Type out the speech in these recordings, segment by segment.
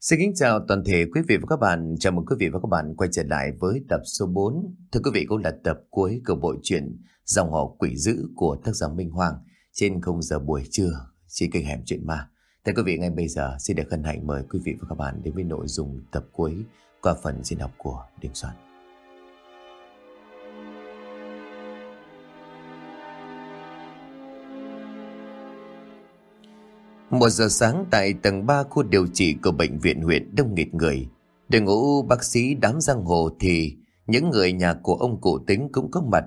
Xin kính chào toàn thể quý vị và các bạn. Chào mừng quý vị và các bạn quay trở lại với tập số 4. Thưa quý vị, cũng là tập cuối của bộ truyện Dòng họ quỷ dữ của tác giả Minh Hoàng trên không giờ buổi trưa trên kênh Hẻm Chuyện Ma. Thưa quý vị, ngay bây giờ xin được hân hạnh mời quý vị và các bạn đến với nội dung tập cuối qua phần diễn đọc của Đình Soạn. Một giờ sáng tại tầng 3 khu điều trị của bệnh viện huyện đông nghịt người. Đội ngũ bác sĩ đám giang hồ thì những người nhà của ông cụ tính cũng có mặt.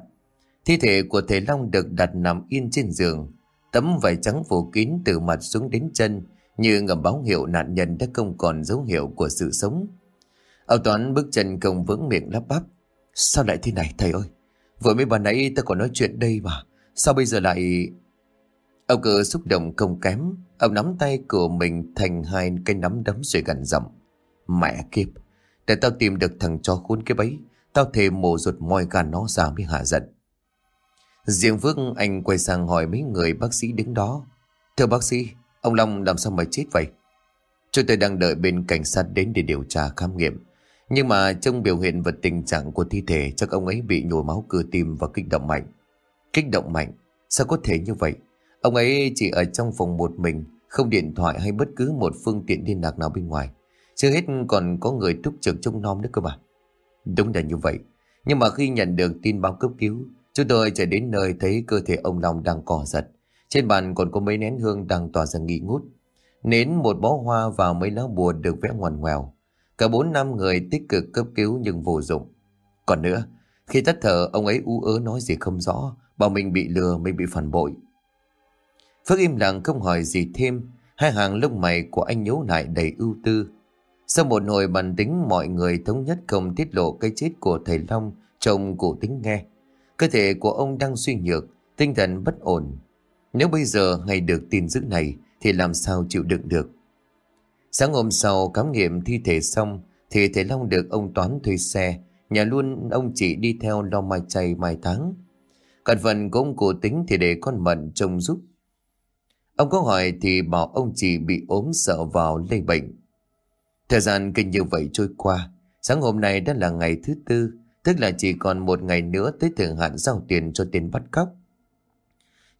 Thi thể của thầy Long được đặt nằm yên trên giường. Tấm vải trắng phủ kín từ mặt xuống đến chân như ngầm báo hiệu nạn nhân đã không còn dấu hiệu của sự sống. Âu Toán bước chân không vững miệng lắp bắp. Sao lại thế này thầy ơi? Vừa mới bà nãy ta còn nói chuyện đây mà. Sao bây giờ lại... Ông cứ xúc động không kém. Ông nắm tay của mình thành hai cái nắm đấm rồi gần giọng. Mẹ kiếp, để tao tìm được thằng chó khốn cái bấy. Tao thề mổ ruột moi gan nó ra mới hạ giận. Riêng Phước anh quay sang hỏi mấy người bác sĩ đứng đó. Thưa bác sĩ, ông Long làm sao mà chết vậy? Chúng tôi đang đợi bên cảnh sát đến để điều tra khám nghiệm. Nhưng mà trong biểu hiện và tình trạng của thi thể chắc ông ấy bị nhồi máu cơ tim và kích động mạnh. Kích động mạnh? Sao có thể như vậy? Ông ấy chỉ ở trong phòng một mình, không điện thoại hay bất cứ một phương tiện liên lạc nào bên ngoài. Chưa hết còn có người túc trực trông nom nữa cơ mà. Đúng là như vậy. Nhưng mà khi nhận được tin báo cấp cứu, chúng tôi chạy đến nơi thấy cơ thể ông Long đang cò giật. Trên bàn còn có mấy nén hương đang tỏa ra nghi ngút. Nến một bó hoa và mấy lá bùa được vẽ ngoằn ngoèo. Cả bốn năm người tích cực cấp cứu nhưng vô dụng. Còn nữa, khi tắt thở ông ấy u ớ nói gì không rõ, bảo mình bị lừa mình bị phản bội. Phước im lặng không hỏi gì thêm, hai hàng lông mày của anh nhấu lại đầy ưu tư. Sau một hồi bàn tính mọi người thống nhất không tiết lộ cái chết của thầy Long chồng cụ tính nghe. Cơ thể của ông đang suy nhược, tinh thần bất ổn. Nếu bây giờ hay được tin dữ này thì làm sao chịu đựng được. Sáng hôm sau khám nghiệm thi thể xong thì thầy Long được ông Toán thuê xe, nhà luôn ông chị đi theo lo mai chay mai tháng. Còn phần của ông cụ tính thì để con Mận trông giúp Ông có hỏi thì bảo ông chỉ bị ốm sợ vào lây bệnh. Thời gian kinh như vậy trôi qua, sáng hôm nay đã là ngày thứ tư, tức là chỉ còn một ngày nữa tới thời hạn giao tiền cho tiền bắt cóc.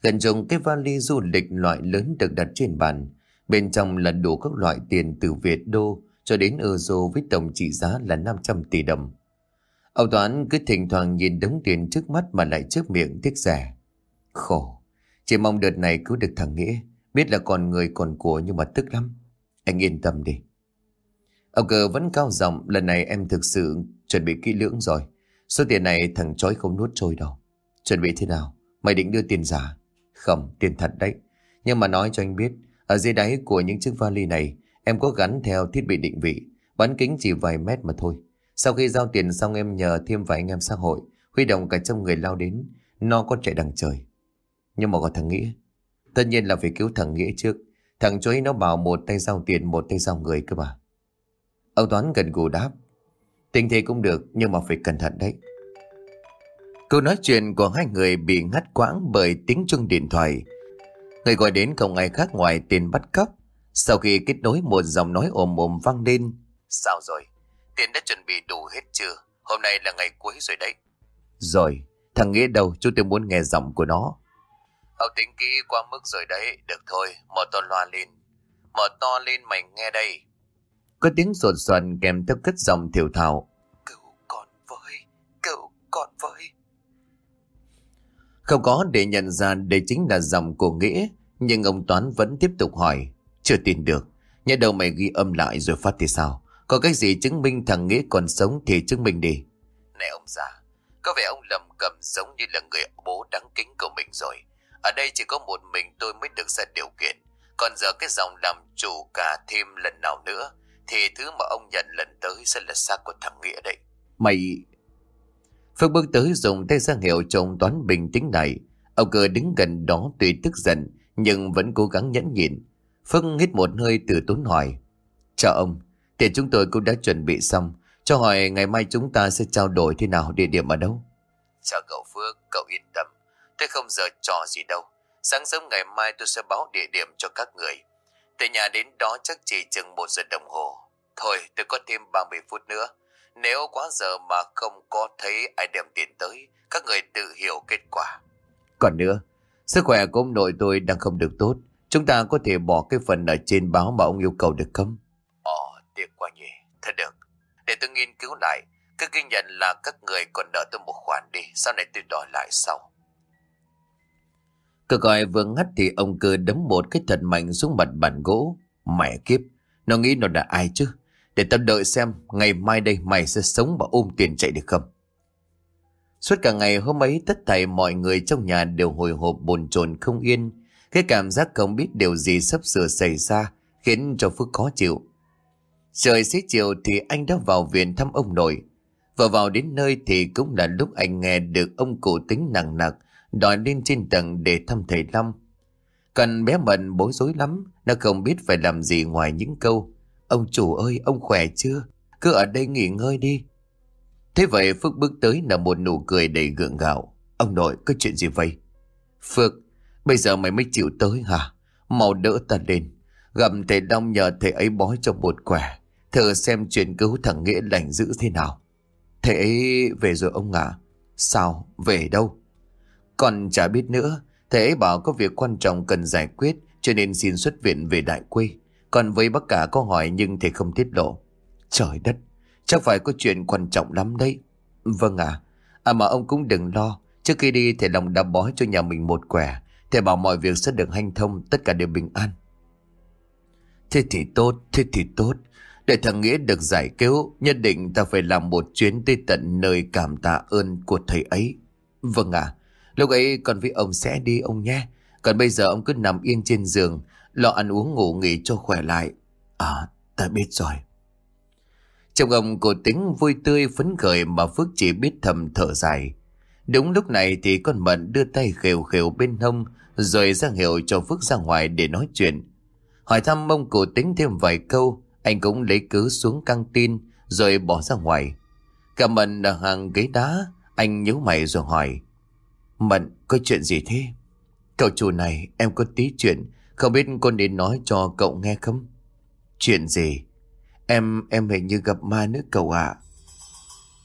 Gần dùng cái vali du lịch loại lớn được đặt trên bàn, bên trong là đủ các loại tiền từ Việt Đô cho đến euro với tổng trị giá là 500 tỷ đồng. Ông Toán cứ thỉnh thoảng nhìn đống tiền trước mắt mà lại trước miệng tiếc rẻ. Khổ, chỉ mong đợt này cứu được thằng Nghĩa. Biết là còn người còn của nhưng mà tức lắm. Anh yên tâm đi. Ông cờ vẫn cao giọng lần này em thực sự chuẩn bị kỹ lưỡng rồi. Số tiền này thằng chói không nuốt trôi đâu. Chuẩn bị thế nào? Mày định đưa tiền giả? Không, tiền thật đấy. Nhưng mà nói cho anh biết, ở dưới đáy của những chiếc vali này, em có gắn theo thiết bị định vị, bán kính chỉ vài mét mà thôi. Sau khi giao tiền xong em nhờ thêm vài anh em xã hội, huy động cả trăm người lao đến, nó có chạy đằng trời. Nhưng mà có thằng Nghĩa Tất nhiên là phải cứu thằng Nghĩa trước Thằng chuối nó bảo một tay giao tiền Một tay giao người cơ mà Ông Toán gần gù đáp Tình thế cũng được nhưng mà phải cẩn thận đấy Câu nói chuyện của hai người bị ngắt quãng bởi tiếng chuông điện thoại. Người gọi đến không ai khác ngoài tiền bắt cóc. Sau khi kết nối một giọng nói ồm ồm vang lên. Sao rồi? Tiền đã chuẩn bị đủ hết chưa? Hôm nay là ngày cuối rồi đấy. Rồi, thằng Nghĩa đâu? chú tôi muốn nghe giọng của nó. Ông tính kỹ qua mức rồi đấy, được thôi, mở to loa lên. Mở to lên mày nghe đây. Có tiếng sột soàn kèm theo cất giọng thiểu thảo. Cứu con với, cứu con với. Không có để nhận ra đây chính là giọng của Nghĩa, nhưng ông Toán vẫn tiếp tục hỏi. Chưa tin được, nhớ đâu mày ghi âm lại rồi phát thì sao? Có cái gì chứng minh thằng Nghĩa còn sống thì chứng minh đi. Này ông già, có vẻ ông lầm cầm giống như là người bố đáng kính của mình rồi. Ở đây chỉ có một mình tôi mới được ra điều kiện. Còn giờ cái dòng làm chủ cả thêm lần nào nữa, thì thứ mà ông nhận lần tới sẽ là xác của thằng Nghĩa đấy. Mày... Phước bước tới dùng tay ra hiệu trông toán bình tĩnh lại. Ông cơ đứng gần đó tuy tức giận, nhưng vẫn cố gắng nhẫn nhịn. Phước hít một hơi từ tốn hỏi. Chào ông, tiền chúng tôi cũng đã chuẩn bị xong. Cho hỏi ngày mai chúng ta sẽ trao đổi thế nào, địa điểm ở đâu? Chào cậu Phước, cậu yên tâm. Tôi không giờ trò gì đâu. Sáng sớm ngày mai tôi sẽ báo địa điểm cho các người. Từ nhà đến đó chắc chỉ chừng một giờ đồng hồ. Thôi tôi có thêm 30 phút nữa. Nếu quá giờ mà không có thấy ai đem tiền tới, các người tự hiểu kết quả. Còn nữa, sức khỏe của ông nội tôi đang không được tốt. Chúng ta có thể bỏ cái phần ở trên báo mà ông yêu cầu được không? Ồ, tiếc quá nhỉ. Thật được. Để tôi nghiên cứu lại. Cứ ghi nhận là các người còn nợ tôi một khoản đi. Sau này tôi đòi lại sau. Cơ gọi vừa ngắt thì ông cơ đấm một cái thật mạnh xuống mặt bàn gỗ. Mẹ kiếp, nó nghĩ nó là ai chứ? Để tao đợi xem ngày mai đây mày sẽ sống và ôm tiền chạy được không? Suốt cả ngày hôm ấy tất thảy mọi người trong nhà đều hồi hộp bồn chồn không yên. Cái cảm giác không biết điều gì sắp sửa xảy ra khiến cho Phước khó chịu. Trời xế chiều thì anh đã vào viện thăm ông nội. vừa vào đến nơi thì cũng là lúc anh nghe được ông cụ tính nặng nặc đòi lên trên tầng để thăm thầy Long. Còn bé Mận bối rối lắm, nó không biết phải làm gì ngoài những câu. Ông chủ ơi, ông khỏe chưa? Cứ ở đây nghỉ ngơi đi. Thế vậy Phước bước tới là một nụ cười đầy gượng gạo. Ông nội, có chuyện gì vậy? Phước, bây giờ mày mới chịu tới hả? Mau đỡ ta lên. Gặp thầy Long nhờ thầy ấy bói cho một quẻ. Thử xem chuyện cứu thằng Nghĩa lành dữ thế nào. Thầy ấy về rồi ông ạ. Sao? Về đâu? Còn chả biết nữa. Thầy ấy bảo có việc quan trọng cần giải quyết cho nên xin xuất viện về đại quê. Còn với bác cả có hỏi nhưng thầy không tiết lộ. Trời đất, chắc phải có chuyện quan trọng lắm đấy. Vâng ạ. À. mà ông cũng đừng lo. Trước khi đi thầy lòng đã bó cho nhà mình một quẻ. Thầy bảo mọi việc sẽ được hanh thông, tất cả đều bình an. Thế thì tốt, thế thì tốt. Để thằng Nghĩa được giải cứu, nhất định ta phải làm một chuyến tới tận nơi cảm tạ ơn của thầy ấy. Vâng ạ, lúc ấy con với ông sẽ đi ông nhé. Còn bây giờ ông cứ nằm yên trên giường, lo ăn uống ngủ nghỉ cho khỏe lại. À, ta biết rồi. Trong ông cổ tính vui tươi phấn khởi mà Phước chỉ biết thầm thở dài. Đúng lúc này thì con Mận đưa tay khều khều bên hông rồi ra hiệu cho Phước ra ngoài để nói chuyện. Hỏi thăm ông cổ tính thêm vài câu, anh cũng lấy cớ xuống căng tin rồi bỏ ra ngoài. Cả Mận ở hàng ghế đá, anh nhíu mày rồi hỏi. Mận, có chuyện gì thế? Cậu chủ này, em có tí chuyện, không biết cô nên nói cho cậu nghe không? Chuyện gì? Em, em hình như gặp ma nữa cậu ạ.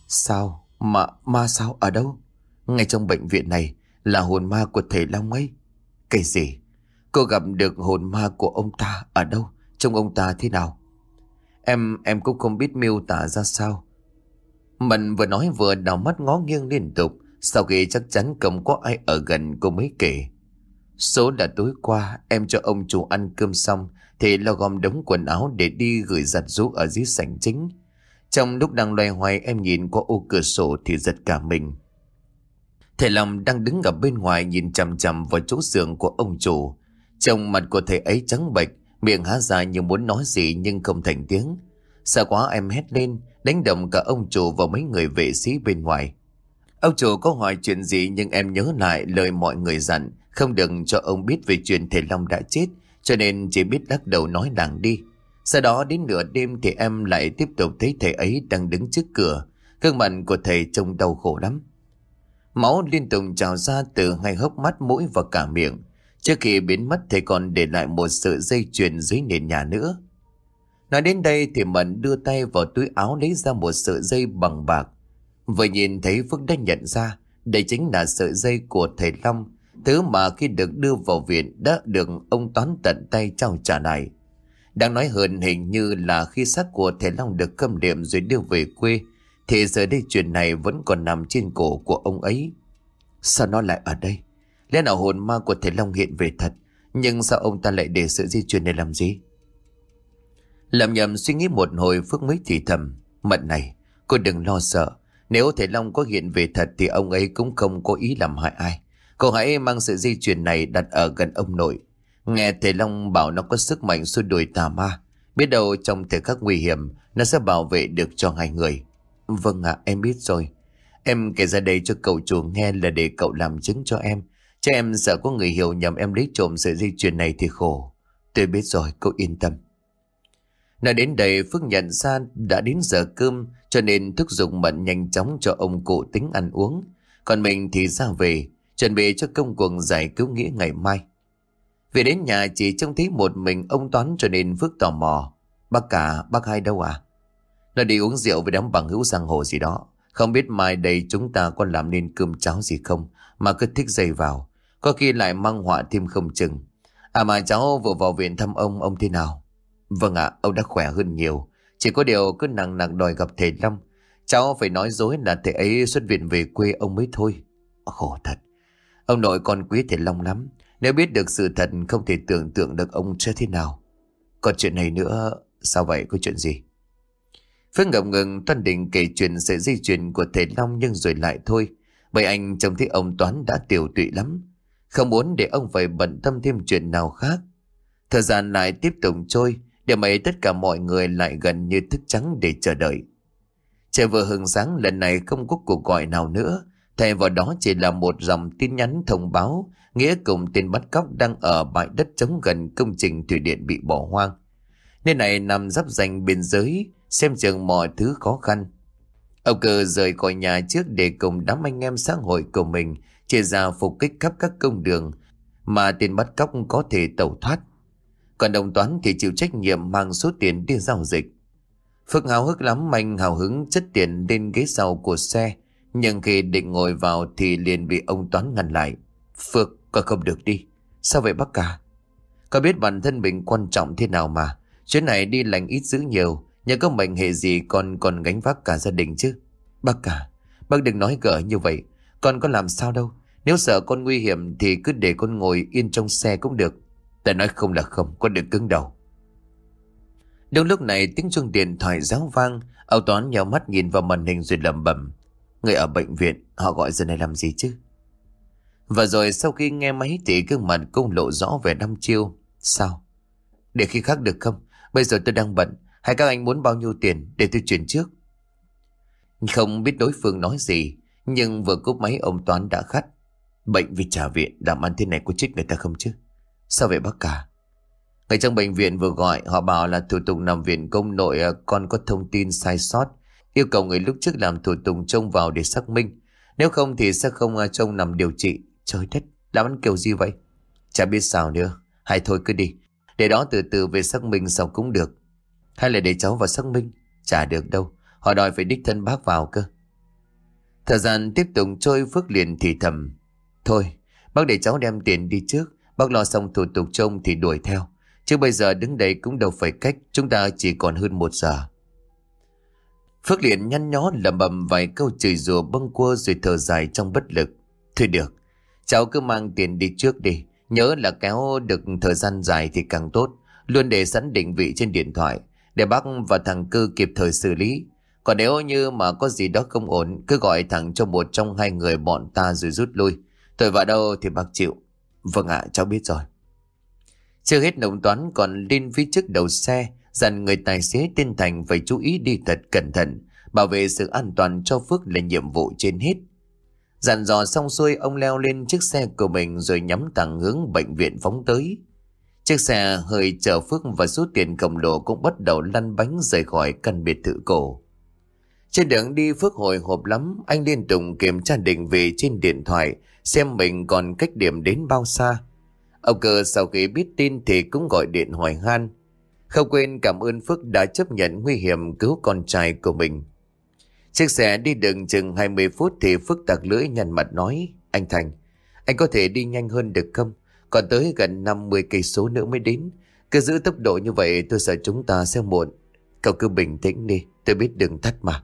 Sao? Ma, ma sao? Ở đâu? Ngay trong bệnh viện này là hồn ma của thầy Long ấy. Cái gì? Cô gặp được hồn ma của ông ta ở đâu? Trông ông ta thế nào? Em, em cũng không biết miêu tả ra sao. Mận vừa nói vừa đào mắt ngó nghiêng liên tục. Sau khi chắc chắn không có ai ở gần cô mới kể. Số là tối qua em cho ông chủ ăn cơm xong thì lo gom đống quần áo để đi gửi giặt rũ ở dưới sảnh chính. Trong lúc đang loay hoay em nhìn qua ô cửa sổ thì giật cả mình. Thầy Long đang đứng ở bên ngoài nhìn chằm chằm vào chỗ giường của ông chủ. Trong mặt của thầy ấy trắng bệch, miệng há dài như muốn nói gì nhưng không thành tiếng. Sợ quá em hét lên, đánh động cả ông chủ và mấy người vệ sĩ bên ngoài. Ông chủ có hỏi chuyện gì nhưng em nhớ lại lời mọi người dặn, không đừng cho ông biết về chuyện thầy Long đã chết, cho nên chỉ biết lắc đầu nói làng đi. Sau đó đến nửa đêm thì em lại tiếp tục thấy thầy ấy đang đứng trước cửa. Gương mặt của thầy trông đau khổ lắm. Máu liên tục trào ra từ hai hốc mắt mũi và cả miệng. Trước khi biến mất thầy còn để lại một sợi dây chuyền dưới nền nhà nữa. Nói đến đây thì Mận đưa tay vào túi áo lấy ra một sợi dây bằng bạc. Vừa nhìn thấy Phước đã nhận ra đây chính là sợi dây của thầy Long Thứ mà khi được đưa vào viện đã được ông Toán tận tay trao trả lại. Đang nói hơn hình như là khi xác của thầy Long được câm điểm rồi đưa về quê, thì giờ đây chuyện này vẫn còn nằm trên cổ của ông ấy. Sao nó lại ở đây? Lẽ nào hồn ma của thầy Long hiện về thật, nhưng sao ông ta lại để sự di chuyển này làm gì? Làm nhầm suy nghĩ một hồi Phước mới thì thầm. Mận này, cô đừng lo sợ. Nếu thầy Long có hiện về thật thì ông ấy cũng không có ý làm hại ai. Cô hãy mang sự di chuyển này đặt ở gần ông nội. Nghe thầy Long bảo nó có sức mạnh xua đuổi tà ma. Biết đâu trong thời khắc nguy hiểm, nó sẽ bảo vệ được cho hai người. Vâng ạ, em biết rồi. Em kể ra đây cho cậu chủ nghe là để cậu làm chứng cho em. Cho em sợ có người hiểu nhầm em lấy trộm sợi dây chuyền này thì khổ. Tôi biết rồi, cậu yên tâm. Nói đến đây Phước nhận ra đã đến giờ cơm cho nên thức dụng mận nhanh chóng cho ông cụ tính ăn uống. Còn mình thì ra về chuẩn bị cho công cuộc giải cứu nghĩa ngày mai. Về đến nhà chỉ trông thấy một mình ông Toán cho nên Phước tò mò. Bác cả, bác hai đâu à? Nó đi uống rượu với đám bằng hữu giang hồ gì đó. Không biết mai đây chúng ta có làm nên cơm cháo gì không mà cứ thích dày vào. Có khi lại mang họa thêm không chừng. À mà cháu vừa vào viện thăm ông, ông thế nào? Vâng ạ, ông đã khỏe hơn nhiều. Chỉ có điều cứ nặng nặng đòi gặp thầy Long. Cháu phải nói dối là thầy ấy xuất viện về quê ông mới thôi. Khổ thật. Ông nội con quý thầy Long lắm. Nếu biết được sự thật không thể tưởng tượng được ông sẽ thế nào. Còn chuyện này nữa, sao vậy có chuyện gì? Phương ngập ngừng toan định kể chuyện sẽ di chuyển của thầy Long nhưng rồi lại thôi. Bởi anh trông thấy ông Toán đã tiểu tụy lắm. Không muốn để ông phải bận tâm thêm chuyện nào khác. Thời gian lại tiếp tục trôi, để ấy tất cả mọi người lại gần như thức trắng để chờ đợi. Trời vừa hừng sáng lần này không có cuộc gọi nào nữa, thay vào đó chỉ là một dòng tin nhắn thông báo Nghĩa cùng tên bắt cóc đang ở bãi đất trống gần công trình thủy điện bị bỏ hoang. Nơi này nằm giáp danh biên giới, xem chừng mọi thứ khó khăn. Ông cờ rời khỏi nhà trước để cùng đám anh em xã hội của mình chia ra phục kích khắp các công đường mà tên bắt cóc có thể tẩu thoát. Còn đồng toán thì chịu trách nhiệm mang số tiền đi giao dịch. Phước hào hức lắm anh hào hứng chất tiền lên ghế sau của xe. Nhưng khi định ngồi vào thì liền bị ông Toán ngăn lại. Phước, con không được đi. Sao vậy bác cả? Có biết bản thân mình quan trọng thế nào mà. Chuyến này đi lành ít dữ nhiều. Nhờ có mệnh hệ gì con còn gánh vác cả gia đình chứ. Bác cả, bác đừng nói gỡ như vậy. Con có làm sao đâu. Nếu sợ con nguy hiểm thì cứ để con ngồi yên trong xe cũng được. Ta nói không là không, con đừng cứng đầu. Đúng lúc này tiếng chuông điện thoại giáo vang, Âu Toán nhào mắt nhìn vào màn hình rồi lẩm bẩm. Người ở bệnh viện, họ gọi giờ này làm gì chứ? Và rồi sau khi nghe máy thì gương mặt công lộ rõ về năm chiêu. Sao? Để khi khác được không? Bây giờ tôi đang bận. Hay các anh muốn bao nhiêu tiền để tôi chuyển trước? Không biết đối phương nói gì, nhưng vừa cúp máy ông Toán đã khắt. Bệnh vì trả viện, làm ăn thế này có chết người ta không chứ? Sao vậy bác cả? Người trong bệnh viện vừa gọi, họ bảo là thủ tục nằm viện công nội à, con còn có thông tin sai sót. Yêu cầu người lúc trước làm thủ tục trông vào để xác minh. Nếu không thì sẽ không à, trông nằm điều trị. Trời đất, làm ăn kiểu gì vậy? Chả biết sao nữa. Hay thôi cứ đi. Để đó từ từ về xác minh sau cũng được. Hay là để cháu vào xác minh? Chả được đâu. Họ đòi phải đích thân bác vào cơ. Thời gian tiếp tục trôi Phước liền thì thầm. Thôi, bác để cháu đem tiền đi trước. Bác lo xong thủ tục trông thì đuổi theo. Chứ bây giờ đứng đây cũng đâu phải cách. Chúng ta chỉ còn hơn một giờ. Phước liền nhăn nhó lầm bầm vài câu chửi rủa bâng quơ rồi thở dài trong bất lực. Thôi được, cháu cứ mang tiền đi trước đi. Nhớ là kéo được thời gian dài thì càng tốt. Luôn để sẵn định vị trên điện thoại. Để bác và thằng cư kịp thời xử lý. Còn nếu như mà có gì đó không ổn, cứ gọi thẳng cho một trong hai người bọn ta rồi rút lui. Tôi vào đâu thì bác chịu. Vâng ạ, cháu biết rồi. Chưa hết đồng toán còn lên phía trước đầu xe, dặn người tài xế tên Thành phải chú ý đi thật cẩn thận, bảo vệ sự an toàn cho Phước là nhiệm vụ trên hết. Dặn dò xong xuôi ông leo lên chiếc xe của mình rồi nhắm thẳng hướng bệnh viện phóng tới. Chiếc xe hơi chở Phước và số tiền cầm đồ cũng bắt đầu lăn bánh rời khỏi căn biệt thự cổ. Trên đường đi Phước hồi hộp lắm, anh liên tục kiểm tra định vị trên điện thoại xem mình còn cách điểm đến bao xa. Ông cơ sau khi biết tin thì cũng gọi điện hỏi han. Không quên cảm ơn Phước đã chấp nhận nguy hiểm cứu con trai của mình. Chiếc xe đi đường chừng 20 phút thì Phước tạc lưỡi nhăn mặt nói. Anh Thành, anh có thể đi nhanh hơn được không? Còn tới gần 50 cây số nữa mới đến. Cứ giữ tốc độ như vậy tôi sợ chúng ta sẽ muộn. Cậu cứ bình tĩnh đi, tôi biết đường tắt mà.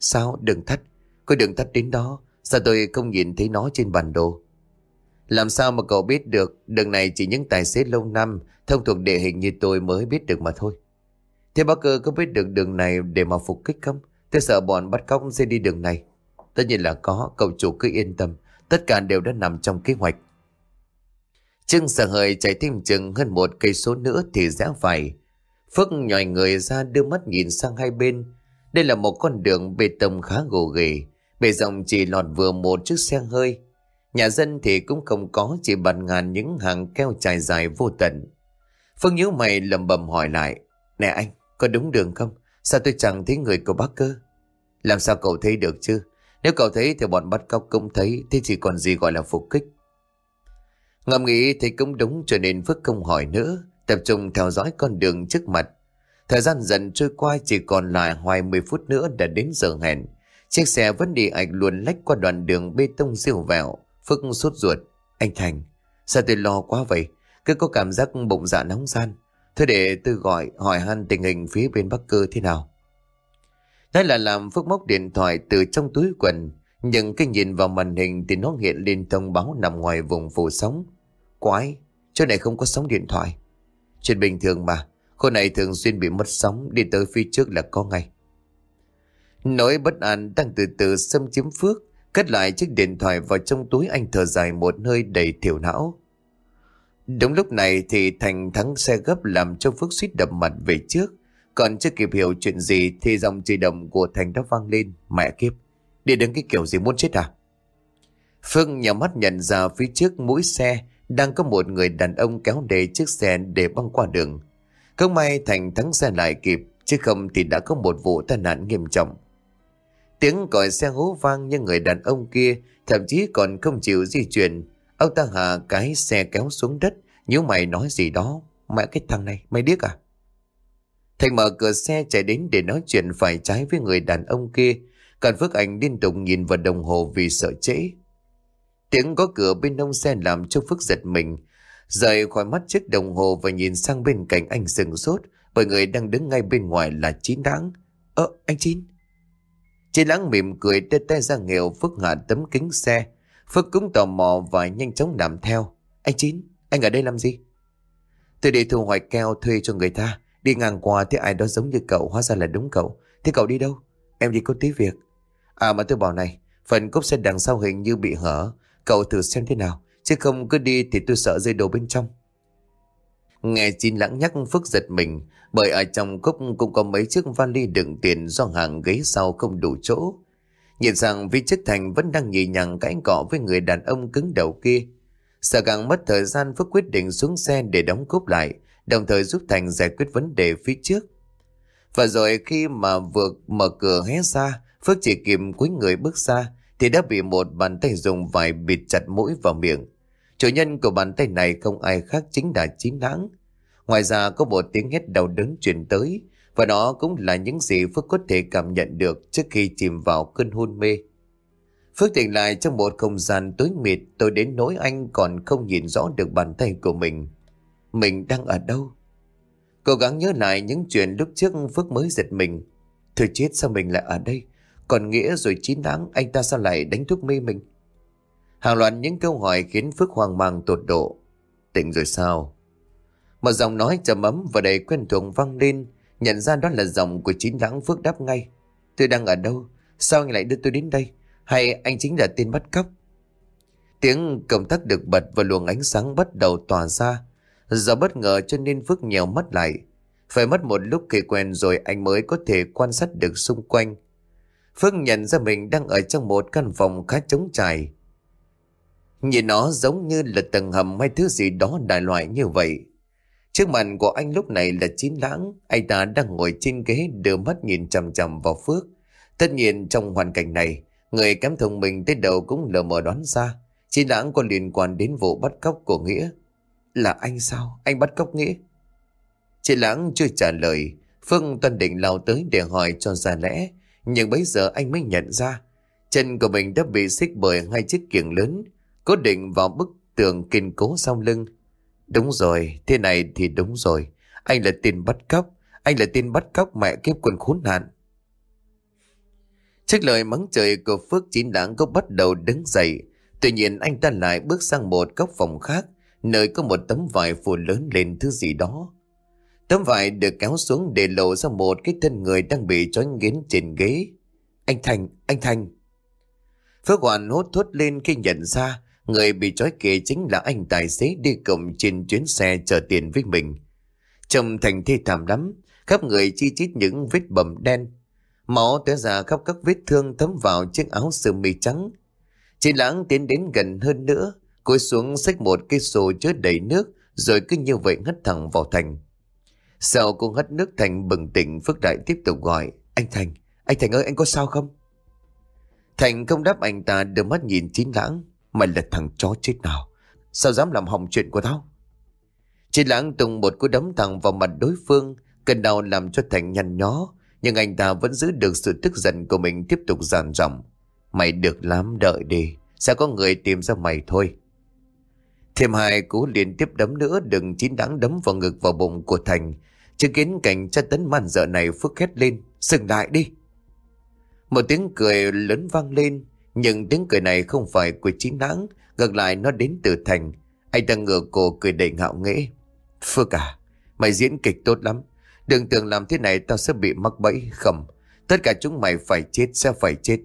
Sao đường tắt? Có đường tắt đến đó, sao tôi không nhìn thấy nó trên bản đồ? Làm sao mà cậu biết được đường này chỉ những tài xế lâu năm thông thuộc địa hình như tôi mới biết được mà thôi. Thế bác cơ có biết được đường này để mà phục kích không? Tôi sợ bọn bắt cóc sẽ đi đường này. Tất nhiên là có, cậu chủ cứ yên tâm. Tất cả đều đã nằm trong kế hoạch. Trưng sợ hời chạy thêm chừng hơn một cây số nữa thì rẽ phải. Phước nhòi người ra đưa mắt nhìn sang hai bên. Đây là một con đường bê tông khá gồ ghề. Bề rộng chỉ lọt vừa một chiếc xe hơi. Nhà dân thì cũng không có chỉ bàn ngàn những hàng keo trải dài vô tận. Phương nhíu mày lầm bầm hỏi lại. Nè anh, có đúng đường không? Sao tôi chẳng thấy người của bác cơ? Làm sao cậu thấy được chứ? Nếu cậu thấy thì bọn bắt cóc cũng thấy, thế chỉ còn gì gọi là phục kích. Ngầm nghĩ thì cũng đúng cho nên Phước không hỏi nữa, tập trung theo dõi con đường trước mặt. Thời gian dần trôi qua chỉ còn lại hoài 10 phút nữa đã đến giờ hẹn. Chiếc xe vẫn đi ạch luồn lách qua đoạn đường bê tông siêu vẹo. Phước sốt ruột. Anh Thành, sao tôi lo quá vậy? Cứ có cảm giác bụng dạ nóng gian. Thôi để tôi gọi hỏi han tình hình phía bên Bắc Cơ thế nào. Thế là làm Phước móc điện thoại từ trong túi quần. Nhưng cái nhìn vào màn hình thì nó hiện lên thông báo nằm ngoài vùng phủ sóng. Quái, chỗ này không có sóng điện thoại. Chuyện bình thường mà, khu này thường xuyên bị mất sóng, đi tới phía trước là có ngay. Nỗi bất an đang từ từ xâm chiếm Phước, cất lại chiếc điện thoại vào trong túi anh thở dài một hơi đầy thiểu não. Đúng lúc này thì Thành thắng xe gấp làm cho Phước suýt đập mặt về trước. Còn chưa kịp hiểu chuyện gì thì dòng chỉ đồng của Thành đã vang lên. Mẹ kiếp, đi đứng cái kiểu gì muốn chết à? Phương nhà mắt nhận ra phía trước mũi xe đang có một người đàn ông kéo đề chiếc xe để băng qua đường. Không may Thành thắng xe lại kịp, chứ không thì đã có một vụ tai nạn nghiêm trọng. Tiếng còi xe hú vang nhưng người đàn ông kia thậm chí còn không chịu di chuyển. Ông ta hạ cái xe kéo xuống đất, nếu mày nói gì đó. Mẹ cái thằng này, mày điếc à? Thành mở cửa xe chạy đến để nói chuyện phải trái với người đàn ông kia. Còn Phước Anh liên tục nhìn vào đồng hồ vì sợ trễ. Tiếng có cửa bên đông xe làm cho Phước giật mình. Rời khỏi mắt chiếc đồng hồ và nhìn sang bên cạnh anh sừng sốt bởi người đang đứng ngay bên ngoài là Chín Đáng. Ơ, anh Chín. Chị lãng mỉm cười đưa tay ra nghèo Phước hạ tấm kính xe. Phước cũng tò mò và nhanh chóng làm theo. Anh Chín, anh ở đây làm gì? Tôi đi thu hoạch keo thuê cho người ta. Đi ngang qua thấy ai đó giống như cậu hóa ra là đúng cậu. Thế cậu đi đâu? Em đi có tí việc. À mà tôi bảo này, phần cốp xe đằng sau hình như bị hở. Cậu thử xem thế nào Chứ không cứ đi thì tôi sợ rơi đồ bên trong Nghe chín lãng nhắc Phước giật mình, Bởi ở trong cốc cũng có mấy chiếc vali đựng tiền Do hàng ghế sau không đủ chỗ. Nhìn rằng Vi chức thành vẫn đang nhì nhằng cãi cọ với người đàn ông cứng đầu kia. Sợ càng mất thời gian, Phước quyết định xuống xe để đóng cốp lại, Đồng thời giúp Thành giải quyết vấn đề phía trước. Và rồi khi mà vừa mở cửa hé ra, Phước chỉ kịp cuối người bước ra, thì đã bị một bàn tay dùng vải bịt chặt mũi vào miệng. Chủ nhân của bàn tay này không ai khác chính là Chín Lãng. Ngoài ra có một tiếng hét đau đớn truyền tới, và đó cũng là những gì Phước có thể cảm nhận được trước khi chìm vào cơn hôn mê. Phước tỉnh lại trong một không gian tối mịt, tôi đến nỗi anh còn không nhìn rõ được bàn tay của mình. Mình đang ở đâu? Cố gắng nhớ lại những chuyện lúc trước Phước mới giật mình. Thôi chết, sao mình lại ở đây? Còn Nghĩa rồi chín đáng anh ta sao lại đánh thuốc mê mình? Hàng loạt những câu hỏi khiến Phước hoang mang tột độ. Tỉnh rồi sao? Một giọng nói trầm ấm và đầy quen thuộc vang lên, nhận ra đó là giọng của chính đáng Phước đáp ngay. Tôi đang ở đâu? Sao anh lại đưa tôi đến đây? Hay anh chính là tên bắt cóc? Tiếng công tắc được bật và luồng ánh sáng bắt đầu tỏa ra. Do bất ngờ cho nên Phước nhèo mắt lại. Phải mất một lúc kỳ quen rồi anh mới có thể quan sát được xung quanh. Phước nhận ra mình đang ở trong một căn phòng khá trống trải. Nhìn nó giống như là tầng hầm hay thứ gì đó đại loại như vậy. Trước mặt của anh lúc này là chín lãng, anh ta đang ngồi trên ghế đưa mắt nhìn chằm chằm vào Phước. Tất nhiên trong hoàn cảnh này, người kém thông minh tới đầu cũng lờ mờ đoán ra. Chín lãng có liên quan đến vụ bắt cóc của Nghĩa. Là anh sao? Anh bắt cóc Nghĩa? Chị lãng chưa trả lời, Phương Tuân định lao tới để hỏi cho ra lẽ, nhưng bây giờ anh mới nhận ra Chân của mình đã bị xích bởi hai chiếc kiềng lớn Cố định vào bức tường kiên cố sau lưng. Đúng rồi, thế này thì đúng rồi. Anh là tên bắt cóc. Anh là tên bắt cóc mẹ kiếp quân khốn nạn. Trước lời mắng trời của Phước Chín Lãng có bắt đầu đứng dậy. Tuy nhiên anh ta lại bước sang một góc phòng khác Nơi có một tấm vải phủ lớn lên thứ gì đó. Tấm vải được kéo xuống để lộ ra một cái thân người đang bị trói nghiến trên ghế. Anh Thành, anh Thành. Phước Hoàn hốt thốt lên khi nhận ra người bị trói kia chính là anh tài xế đi cùng trên chuyến xe chở tiền với mình. Trông Thành thê thảm lắm, khắp người chi chít những vết bầm đen. Máu té ra khắp các vết thương thấm vào chiếc áo sơ mi trắng. Chị lãng tiến đến gần hơn nữa, cúi xuống xách một cái xô chứa đầy nước rồi cứ như vậy ngất thẳng vào Thành. Sau cô hất nước Thành bừng tỉnh Phước Đại tiếp tục gọi Anh Thành, anh Thành ơi anh có sao không? Thành không đáp anh ta đưa mắt nhìn chín lãng Mày là thằng chó chết nào Sao dám làm hỏng chuyện của tao Chín lãng tung một cú đấm thẳng vào mặt đối phương Cơn đau làm cho Thành nhăn nhó, nhưng anh ta vẫn giữ được sự tức giận của mình tiếp tục giàn giọng. Mày được lắm đợi đi, sẽ có người tìm ra mày thôi. Thêm hai cú liên tiếp đấm nữa đừng chín đáng đấm vào ngực vào bụng của Thành. Chứng kiến cảnh tra tấn man dợ này phước hét lên. Dừng lại đi. Một tiếng cười lớn vang lên. Nhưng tiếng cười này không phải của chính đáng. Ngược lại nó đến từ Thành. Anh ta ngửa cổ cười đầy ngạo nghễ. Phước à, mày diễn kịch tốt lắm. Đừng tưởng làm thế này tao sẽ bị mắc bẫy. Không, tất cả chúng mày phải chết sẽ phải chết.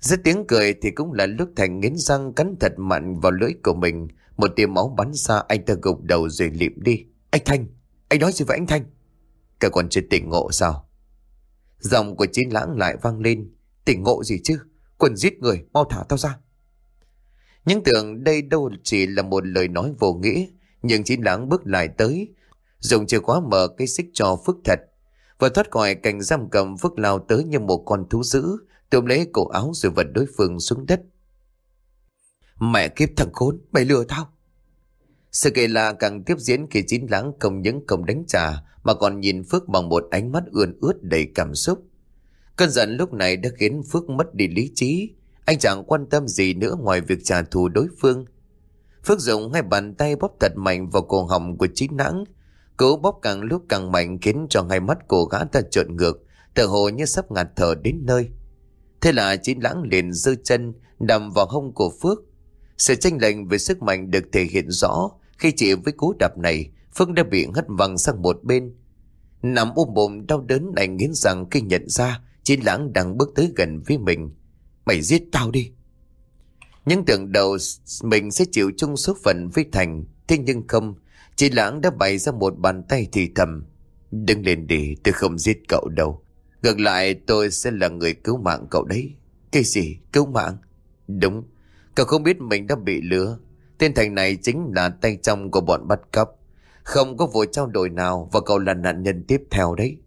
Rất tiếng cười thì cũng là lúc Thành nghiến răng cắn thật mạnh vào lưỡi của mình. Một tia máu bắn ra anh ta gục đầu rồi lịm đi. Anh Thanh, anh nói gì với anh Thanh? Cả còn chưa tỉnh ngộ sao? Giọng của chín lãng lại vang lên. Tỉnh ngộ gì chứ? Quần giết người, mau thả tao ra. Những tưởng đây đâu chỉ là một lời nói vô nghĩa. Nhưng chín lãng bước lại tới. Dùng chìa khóa mở cái xích cho phước thật. Vừa thoát khỏi cảnh giam cầm phước lao tới như một con thú dữ tôm lấy cổ áo rồi vật đối phương xuống đất. Mẹ kiếp thằng khốn, mày lừa tao. Sự kỳ là càng tiếp diễn khi chín lãng không những không đánh trả mà còn nhìn Phước bằng một ánh mắt ươn ướt đầy cảm xúc. Cơn giận lúc này đã khiến Phước mất đi lý trí. Anh chẳng quan tâm gì nữa ngoài việc trả thù đối phương. Phước dùng hai bàn tay bóp thật mạnh vào cổ họng của chính lãng. Cố bóp càng lúc càng mạnh khiến cho hai mắt của gã ta trợn ngược, tờ hồ như sắp ngạt thở đến nơi. Thế là chính lãng liền giơ chân đầm vào hông của Phước. Sự tranh lệch về sức mạnh được thể hiện rõ khi chỉ với cú đạp này Phước đã bị hất văng sang một bên. Nằm ôm bụng đau đớn anh nghiến rằng khi nhận ra chín lãng đang bước tới gần với mình. Mày giết tao đi. Nhưng tưởng đầu mình sẽ chịu chung số phận với Thành. Thế nhưng không, chị lãng đã bày ra một bàn tay thì thầm. Đừng lên đi, tôi không giết cậu đâu. Ngược lại tôi sẽ là người cứu mạng cậu đấy. Cái gì? Cứu mạng? Đúng. Cậu không biết mình đã bị lừa. Tên thành này chính là tay trong của bọn bắt cóc. Không có vụ trao đổi nào và cậu là nạn nhân tiếp theo đấy.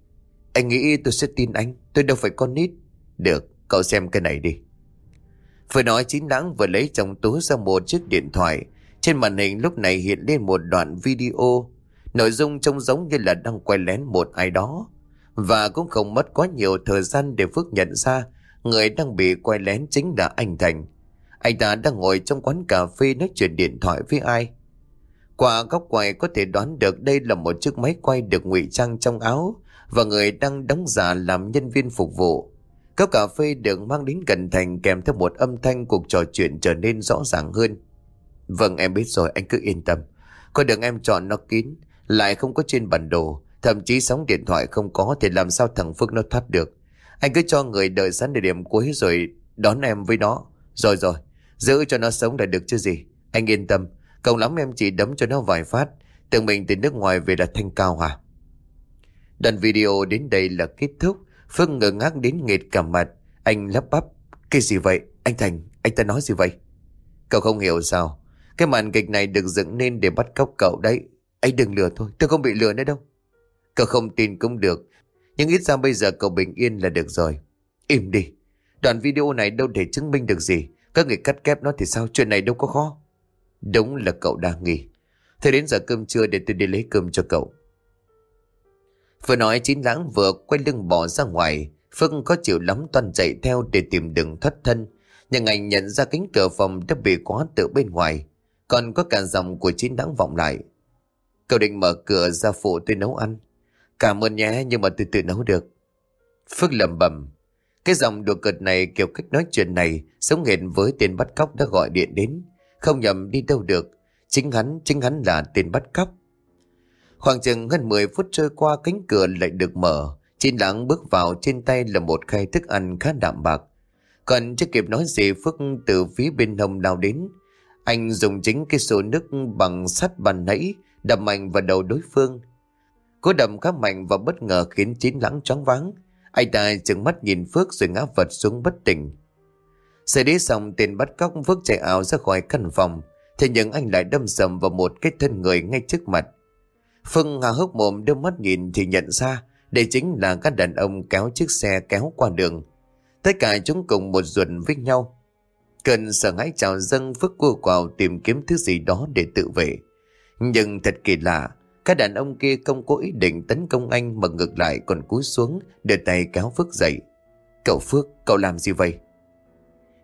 Anh nghĩ tôi sẽ tin anh. Tôi đâu phải con nít. Được, cậu xem cái này đi. Vừa nói chín đáng vừa lấy trong túi ra một chiếc điện thoại. Trên màn hình lúc này hiện lên một đoạn video. Nội dung trông giống như là đang quay lén một ai đó. Và cũng không mất quá nhiều thời gian để Phước nhận ra người đang bị quay lén chính là anh Thành. Anh ta đang ngồi trong quán cà phê nói chuyện điện thoại với ai. Qua góc quay có thể đoán được đây là một chiếc máy quay được ngụy trang trong áo và người đang đóng giả làm nhân viên phục vụ. Cốc cà phê được mang đến gần Thành kèm theo một âm thanh cuộc trò chuyện trở nên rõ ràng hơn. Vâng em biết rồi anh cứ yên tâm. Có đường em chọn nó kín, lại không có trên bản đồ. Thậm chí sóng điện thoại không có thì làm sao thằng Phước nó thoát được. Anh cứ cho người đợi sẵn địa điểm cuối rồi đón em với nó. Rồi rồi, giữ cho nó sống là được chứ gì. Anh yên tâm, cộng lắm em chỉ đấm cho nó vài phát. Tưởng mình từ nước ngoài về là thanh cao hả? Đoạn video đến đây là kết thúc. Phương ngơ ngác đến nghệt cả mặt. Anh lắp bắp. Cái gì vậy? Anh Thành, anh ta nói gì vậy? Cậu không hiểu sao? Cái màn kịch này được dựng nên để bắt cóc cậu đấy. Anh đừng lừa thôi, tôi không bị lừa nữa đâu. Cậu không tin cũng được. Nhưng ít ra bây giờ cậu bình yên là được rồi. Im đi. Đoạn video này đâu thể chứng minh được gì. Các người cắt kép nó thì sao? Chuyện này đâu có khó. Đúng là cậu đang nghi. Thế đến giờ cơm trưa để tôi đi lấy cơm cho cậu. Vừa nói chín lãng vừa quay lưng bỏ ra ngoài. Phương có chịu lắm toàn chạy theo để tìm đường thoát thân. Nhưng anh nhận ra cánh cửa phòng đã bị khóa từ bên ngoài. Còn có cả dòng của chín lãng vọng lại. Cậu định mở cửa ra phụ tôi nấu ăn. Cảm ơn nhé nhưng mà tôi tự nấu được. Phước lầm bầm. Cái dòng đùa cợt này kiểu cách nói chuyện này sống nghẹn với tên bắt cóc đã gọi điện đến. Không nhầm đi đâu được. Chính hắn, chính hắn là tên bắt cóc. Khoảng chừng hơn 10 phút trôi qua, cánh cửa lại được mở. Chín lãng bước vào trên tay là một khay thức ăn khá đạm bạc. Còn chưa kịp nói gì, Phước từ phía bên hông lao đến. Anh dùng chính cái số nước bằng sắt bàn nãy, đập mạnh vào đầu đối phương. Cú đầm khá mạnh và bất ngờ khiến chín lãng choáng váng. Anh ta chừng mắt nhìn Phước rồi ngã vật xuống bất tỉnh. Xử lý xong, tên bắt cóc Phước chạy ảo ra khỏi căn phòng. Thế nhưng anh lại đâm sầm vào một cái thân người ngay trước mặt. Phương hà hốc mồm đưa mắt nhìn thì nhận ra đây chính là các đàn ông kéo chiếc xe kéo qua đường. Tất cả chúng cùng một ruột với nhau. Cần sợ hãi trào dâng Phước cua quào tìm kiếm thứ gì đó để tự vệ. Nhưng thật kỳ lạ, Các đàn ông kia không có ý định tấn công anh mà ngược lại còn cúi xuống đưa tay kéo Phước dậy. Cậu Phước, cậu làm gì vậy?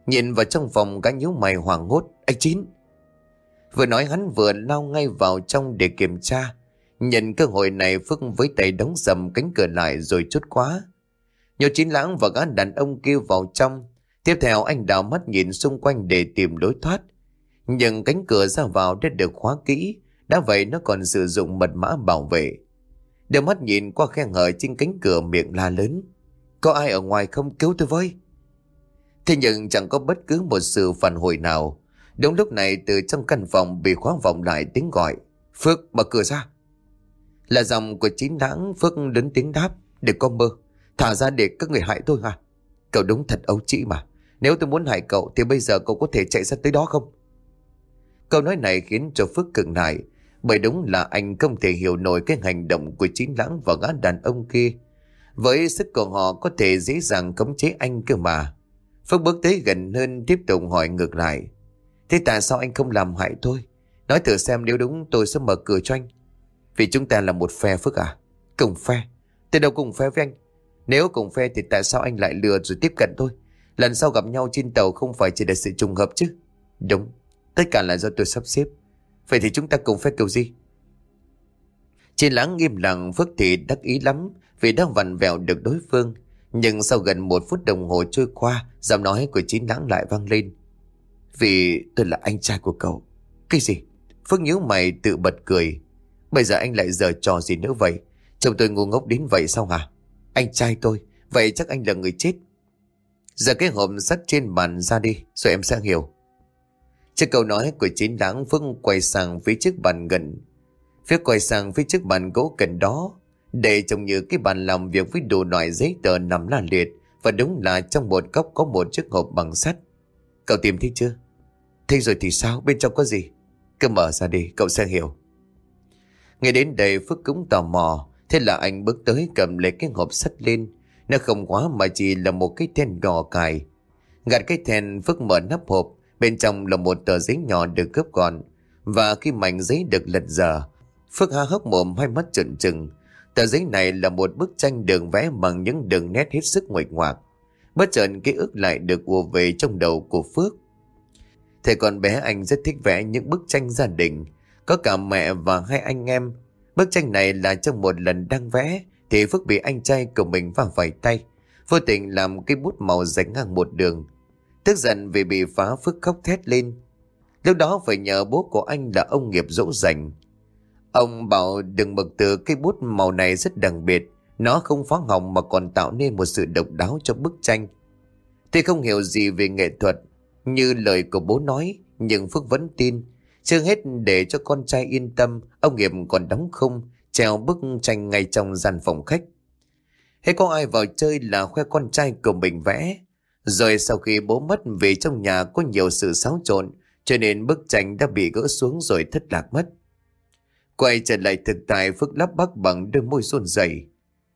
Nhìn vào trong phòng gã nhíu mày hoàng hốt. Anh Chín! Vừa nói hắn vừa lao ngay vào trong để kiểm tra. Nhận cơ hội này Phước với tay đóng sầm cánh cửa lại rồi chốt quá Nhiều chín lãng và gã đàn ông kêu vào trong. Tiếp theo anh đào mắt nhìn xung quanh để tìm lối thoát. Nhưng cánh cửa ra vào đã được khóa kỹ. Đã vậy nó còn sử dụng mật mã bảo vệ. Đưa mắt nhìn qua khe hở trên cánh cửa miệng la lớn. Có ai ở ngoài không cứu tôi với? Thế nhưng chẳng có bất cứ một sự phản hồi nào. Đúng lúc này từ trong căn phòng bị khóa vọng lại tiếng gọi. Phước mở cửa ra. Là dòng của chín đáng Phước đứng tiếng đáp. để có mơ. Thả ra để các người hại tôi à? Cậu đúng thật ấu trĩ mà. Nếu tôi muốn hại cậu thì bây giờ cậu có thể chạy ra tới đó không? Câu nói này khiến cho Phước cứng lại. Bởi đúng là anh không thể hiểu nổi cái hành động của chín lãng và gã đàn ông kia. Với sức của họ có thể dễ dàng khống chế anh cơ mà. Phước bước tới gần hơn tiếp tục hỏi ngược lại. Thế tại sao anh không làm hại tôi? Nói thử xem nếu đúng tôi sẽ mở cửa cho anh. Vì chúng ta là một phe Phước à? Cùng phe? Tôi đâu cùng phe với anh. Nếu cùng phe thì tại sao anh lại lừa rồi tiếp cận tôi? Lần sau gặp nhau trên tàu không phải chỉ là sự trùng hợp chứ? Đúng, tất cả là do tôi sắp xếp. Vậy thì chúng ta cùng phe kiểu gì? Trên láng nghiêm lặng Phước thì đắc ý lắm vì đang vặn vẹo được đối phương. Nhưng sau gần một phút đồng hồ trôi qua, giọng nói của chín lãng lại vang lên. Vì tôi là anh trai của cậu. Cái gì? Phước nhíu mày tự bật cười. Bây giờ anh lại giờ trò gì nữa vậy? Chồng tôi ngu ngốc đến vậy sao hả? Anh trai tôi, vậy chắc anh là người chết. Giờ cái hộp sắt trên bàn ra đi, rồi em sẽ hiểu. Trước câu nói của chín đáng Phước quay sang phía trước bàn gần. Phía quay sang phía trước bàn gỗ gần đó, để trông như cái bàn làm việc với đồ loại giấy tờ nằm la liệt và đúng là trong một góc có một chiếc hộp bằng sắt. Cậu tìm thấy chưa? thế rồi thì sao? Bên trong có gì? Cứ mở ra đi, cậu sẽ hiểu nghe đến đây Phước cũng tò mò, thế là anh bước tới cầm lấy cái hộp sắt lên. Nó không quá mà chỉ là một cái then gò cài. Gạt cái then Phước mở nắp hộp, bên trong là một tờ giấy nhỏ được gấp gọn. Và khi mảnh giấy được lật dở, Phước há hốc mồm hai mắt trợn trừng, Tờ giấy này là một bức tranh đường vẽ bằng những đường nét hết sức nguệch ngoạc. Bất chợt ký ức lại được ùa về trong đầu của Phước. Thầy còn bé anh rất thích vẽ những bức tranh gia đình, có cả mẹ và hai anh em. Bức tranh này là trong một lần đang vẽ thì Phước bị anh trai của mình vào vẩy tay, vô tình làm cái bút màu rạch ngang một đường. Tức giận vì bị phá Phước khóc thét lên. Lúc đó phải nhờ bố của anh là ông nghiệp dỗ dành, Ông bảo đừng bực từ cây bút màu này rất đặc biệt. Nó không phá hỏng mà còn tạo nên một sự độc đáo cho bức tranh. Tuy không hiểu gì về nghệ thuật, như lời của bố nói, nhưng Phước vẫn tin. Chưa hết để cho con trai yên tâm, ông Nghiệp còn đóng khung, treo bức tranh ngay trong gian phòng khách. Hết có ai vào chơi là khoe con trai của mình vẽ. Rồi sau khi bố mất vì trong nhà có nhiều sự xáo trộn, cho nên bức tranh đã bị gỡ xuống rồi thất lạc mất. Quay trở lại thực tại Phước lắp bắp bằng đôi môi run rẩy.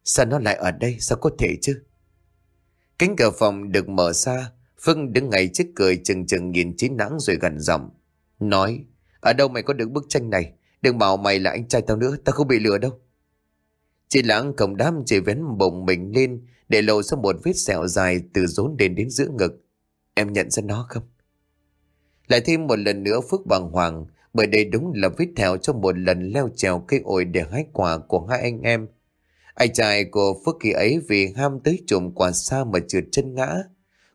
Sao nó lại ở đây? Sao có thể chứ? Cánh cửa phòng được mở ra. Phương đứng ngay trước cười chừng chừng nhìn chín nắng rồi gần giọng. Nói, ở đâu mày có được bức tranh này? Đừng bảo mày là anh trai tao nữa, tao không bị lừa đâu. Chị lãng không đám chỉ vén bụng mình lên để lộ ra một vết sẹo dài từ rốn đến đến giữa ngực. Em nhận ra nó không? Lại thêm một lần nữa Phước bằng hoàng bởi đây đúng là vết thẹo trong một lần leo trèo cây ổi để hái quả của hai anh em. Anh trai của Phước kỳ ấy vì ham tới trộm quả xa mà trượt chân ngã.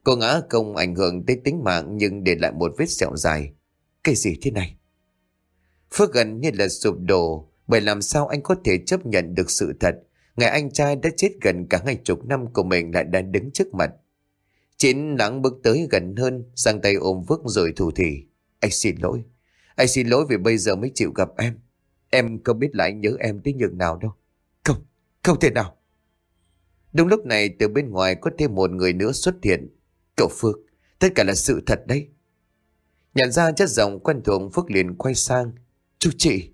Cô ngã không ảnh hưởng tới tính mạng nhưng để lại một vết sẹo dài. Cái gì thế này? Phước gần như là sụp đổ bởi làm sao anh có thể chấp nhận được sự thật. Ngày anh trai đã chết gần cả ngày chục năm của mình lại đang đứng trước mặt. Chín lắng bước tới gần hơn, sang tay ôm Phước rồi thủ thỉ. Anh xin lỗi. Anh xin lỗi vì bây giờ mới chịu gặp em. Em không biết là anh nhớ em tới nhường nào đâu. Không, không thể nào. Đúng lúc này từ bên ngoài có thêm một người nữa xuất hiện. Cậu Phước, tất cả là sự thật đấy. Nhận ra chất giọng quen thuộc Phước liền quay sang. Chú chị.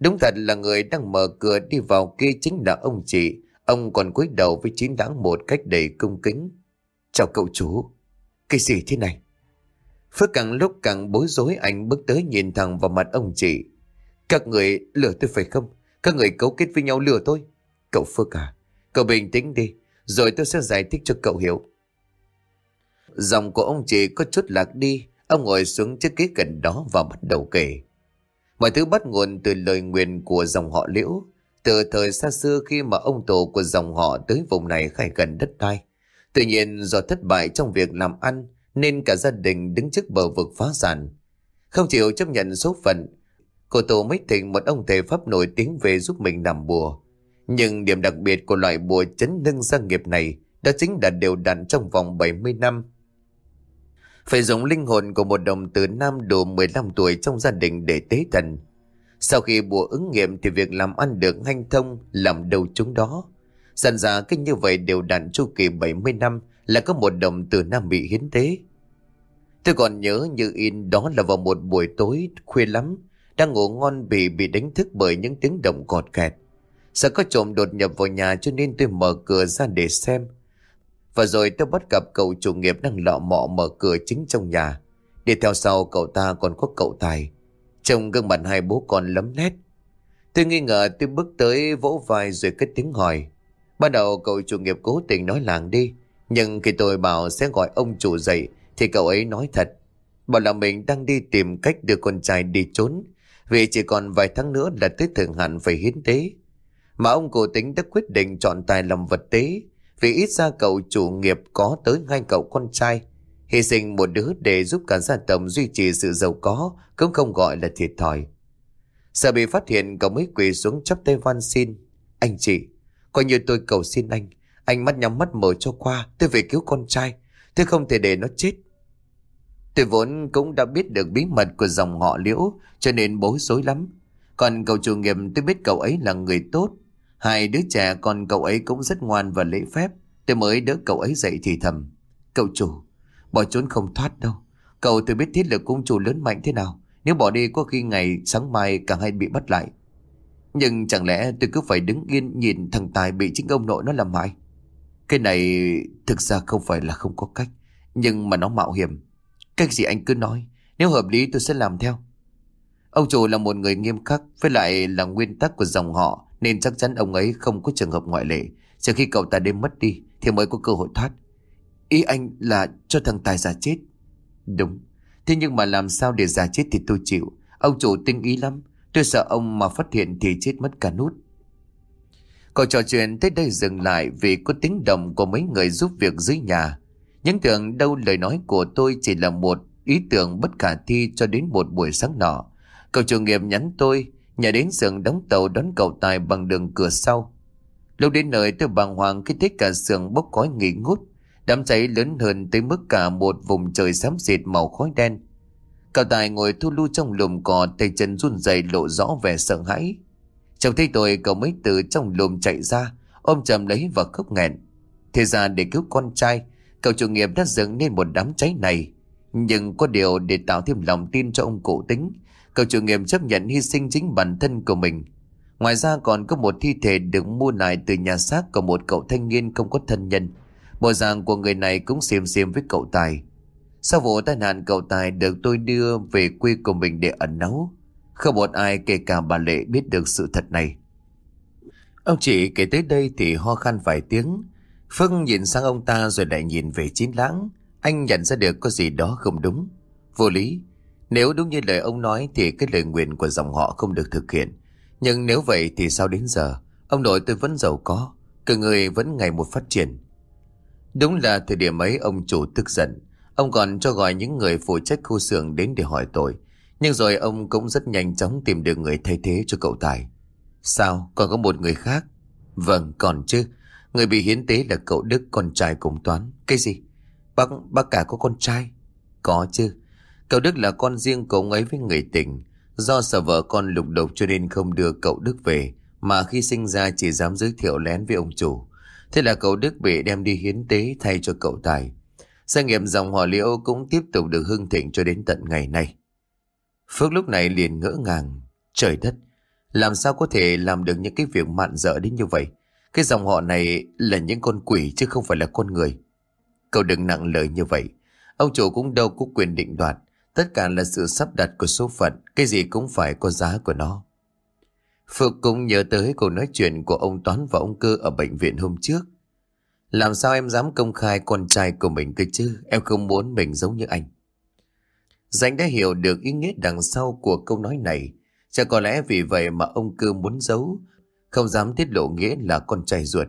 Đúng thật là người đang mở cửa đi vào kia chính là ông chị. Ông còn cúi đầu với chín đáng một cách đầy cung kính. Chào cậu chú. Cái gì thế này? Phước càng lúc càng bối rối anh bước tới nhìn thẳng vào mặt ông chị. Các người lừa tôi phải không? Các người cấu kết với nhau lừa tôi. Cậu Phước à, cậu bình tĩnh đi, rồi tôi sẽ giải thích cho cậu hiểu. Dòng của ông chị có chút lạc đi, ông ngồi xuống chiếc ghế gần đó và bắt đầu kể. Mọi thứ bắt nguồn từ lời nguyện của dòng họ Liễu, từ thời xa xưa khi mà ông tổ của dòng họ tới vùng này khai gần đất đai. Tuy nhiên do thất bại trong việc làm ăn nên cả gia đình đứng trước bờ vực phá sản. Không chịu chấp nhận số phận, cô tổ mới thỉnh một ông thầy pháp nổi tiếng về giúp mình làm bùa. Nhưng điểm đặc biệt của loại bùa chấn nâng gia nghiệp này đó chính là đều đặn trong vòng 70 năm. Phải dùng linh hồn của một đồng tử nam đủ 15 tuổi trong gia đình để tế thần. Sau khi bùa ứng nghiệm thì việc làm ăn được hanh thông làm đầu chúng đó. Dần ra cách như vậy đều đặn chu kỳ 70 năm là có một đồng tử nam bị hiến tế. Tôi còn nhớ như in đó là vào một buổi tối khuya lắm, đang ngủ ngon bị bị đánh thức bởi những tiếng động cọt kẹt. Sợ có trộm đột nhập vào nhà cho nên tôi mở cửa ra để xem. Và rồi tôi bắt gặp cậu chủ nghiệp đang lọ mọ mở cửa chính trong nhà. Đi theo sau cậu ta còn có cậu Tài. Trông gương mặt hai bố con lấm nét. Tôi nghi ngờ tôi bước tới vỗ vai rồi cất tiếng hỏi. Ban đầu cậu chủ nghiệp cố tình nói làng đi. Nhưng khi tôi bảo sẽ gọi ông chủ dậy thì cậu ấy nói thật. Bảo là mình đang đi tìm cách đưa con trai đi trốn. Vì chỉ còn vài tháng nữa là tới thượng hạn phải hiến tế. Mà ông cổ tính đã quyết định chọn tài làm vật tế vì ít ra cậu chủ nghiệp có tới ngay cậu con trai. Hy sinh một đứa để giúp cả gia tộc duy trì sự giàu có cũng không gọi là thiệt thòi. Sợ bị phát hiện cậu mới quỳ xuống chắp tay van xin. Anh chị, coi như tôi cầu xin anh. Anh mắt nhắm mắt mở cho qua, tôi về cứu con trai. Tôi không thể để nó chết. Tôi vốn cũng đã biết được bí mật của dòng họ liễu cho nên bối rối lắm. Còn cậu chủ nghiệp tôi biết cậu ấy là người tốt Hai đứa trẻ còn cậu ấy cũng rất ngoan và lễ phép. Tôi mới đỡ cậu ấy dậy thì thầm. Cậu chủ, bỏ trốn không thoát đâu. Cậu tôi biết thiết lực cung chủ lớn mạnh thế nào. Nếu bỏ đi có khi ngày sáng mai cả hai bị bắt lại. Nhưng chẳng lẽ tôi cứ phải đứng yên nhìn thằng Tài bị chính ông nội nó làm hại? Cái này thực ra không phải là không có cách. Nhưng mà nó mạo hiểm. Cách gì anh cứ nói. Nếu hợp lý tôi sẽ làm theo. Ông chủ là một người nghiêm khắc với lại là nguyên tắc của dòng họ nên chắc chắn ông ấy không có trường hợp ngoại lệ. Chờ khi cậu ta đêm mất đi, Thì mới có cơ hội thoát. Ý anh là cho thằng Tài giả chết. Đúng. Thế nhưng mà làm sao để giả chết thì tôi chịu. Ông chủ tinh ý lắm. Tôi sợ ông mà phát hiện thì chết mất cả nút. Câu trò chuyện tới đây dừng lại Vì có tiếng động của mấy người giúp việc dưới nhà. Những tưởng đâu lời nói của tôi chỉ là một ý tưởng bất khả thi cho đến một buổi sáng nọ. Cậu chủ nghiệp nhắn tôi Nhà đến xưởng đóng tàu đón cầu Tài bằng đường cửa sau. Lúc đến nơi, tôi bàng hoàng khi thấy cả xưởng bốc khói nghỉ ngút. Đám cháy lớn hơn tới mức cả một vùng trời xám xịt màu khói đen. Cậu Tài ngồi thu lưu trong lùm cỏ tay chân run rẩy lộ rõ vẻ sợ hãi. chồng thấy tôi, cậu mới từ trong lùm chạy ra, ôm chầm lấy và khóc nghẹn. Thế ra để cứu con trai, cậu chủ nghiệp đã dựng nên một đám cháy này. Nhưng có điều để tạo thêm lòng tin cho ông cụ tính Cậu chủ nghiệm chấp nhận hy sinh chính bản thân của mình. Ngoài ra còn có một thi thể được mua lại từ nhà xác của một cậu thanh niên không có thân nhân. Bộ dạng của người này cũng xiêm xiêm với cậu Tài. Sau vụ tai nạn cậu Tài được tôi đưa về quê của mình để ẩn náu. Không một ai kể cả bà Lệ biết được sự thật này. Ông chị kể tới đây thì ho khan vài tiếng. Phước nhìn sang ông ta rồi lại nhìn về chín lãng. Anh nhận ra được có gì đó không đúng. Vô lý, nếu đúng như lời ông nói thì cái lời nguyện của dòng họ không được thực hiện. Nhưng nếu vậy thì sao đến giờ? Ông nội tôi vẫn giàu có, cơ người vẫn ngày một phát triển. Đúng là thời điểm ấy ông chủ tức giận. Ông còn cho gọi những người phụ trách khu xưởng đến để hỏi tội. Nhưng rồi ông cũng rất nhanh chóng tìm được người thay thế cho cậu Tài. Sao? Còn có một người khác? Vâng, còn chứ. Người bị hiến tế là cậu Đức, con trai cùng Toán. Cái gì? Bác, bác cả có con trai? Có chứ. Cậu Đức là con riêng của ông ấy với người tình. Do sợ vợ con lục đục cho nên không đưa cậu Đức về, mà khi sinh ra chỉ dám giới thiệu lén với ông chủ. Thế là cậu Đức bị đem đi hiến tế thay cho cậu Tài. Sự nghiệp dòng họ liễu cũng tiếp tục được hưng thịnh cho đến tận ngày nay. Phước lúc này liền ngỡ ngàng. Trời đất, làm sao có thể làm được những cái việc mạn dở đến như vậy? Cái dòng họ này là những con quỷ chứ không phải là con người. Cậu đừng nặng lời như vậy. Ông chủ cũng đâu có quyền định đoạt. Tất cả là sự sắp đặt của số phận, cái gì cũng phải có giá của nó. Phước cũng nhớ tới cuộc nói chuyện của ông Toán và ông Cơ ở bệnh viện hôm trước. Làm sao em dám công khai con trai của mình cơ chứ? Em không muốn mình giống như anh. Danh đã hiểu được ý nghĩa đằng sau của câu nói này. Chắc có lẽ vì vậy mà ông Cơ muốn giấu, không dám tiết lộ nghĩa là con trai ruột.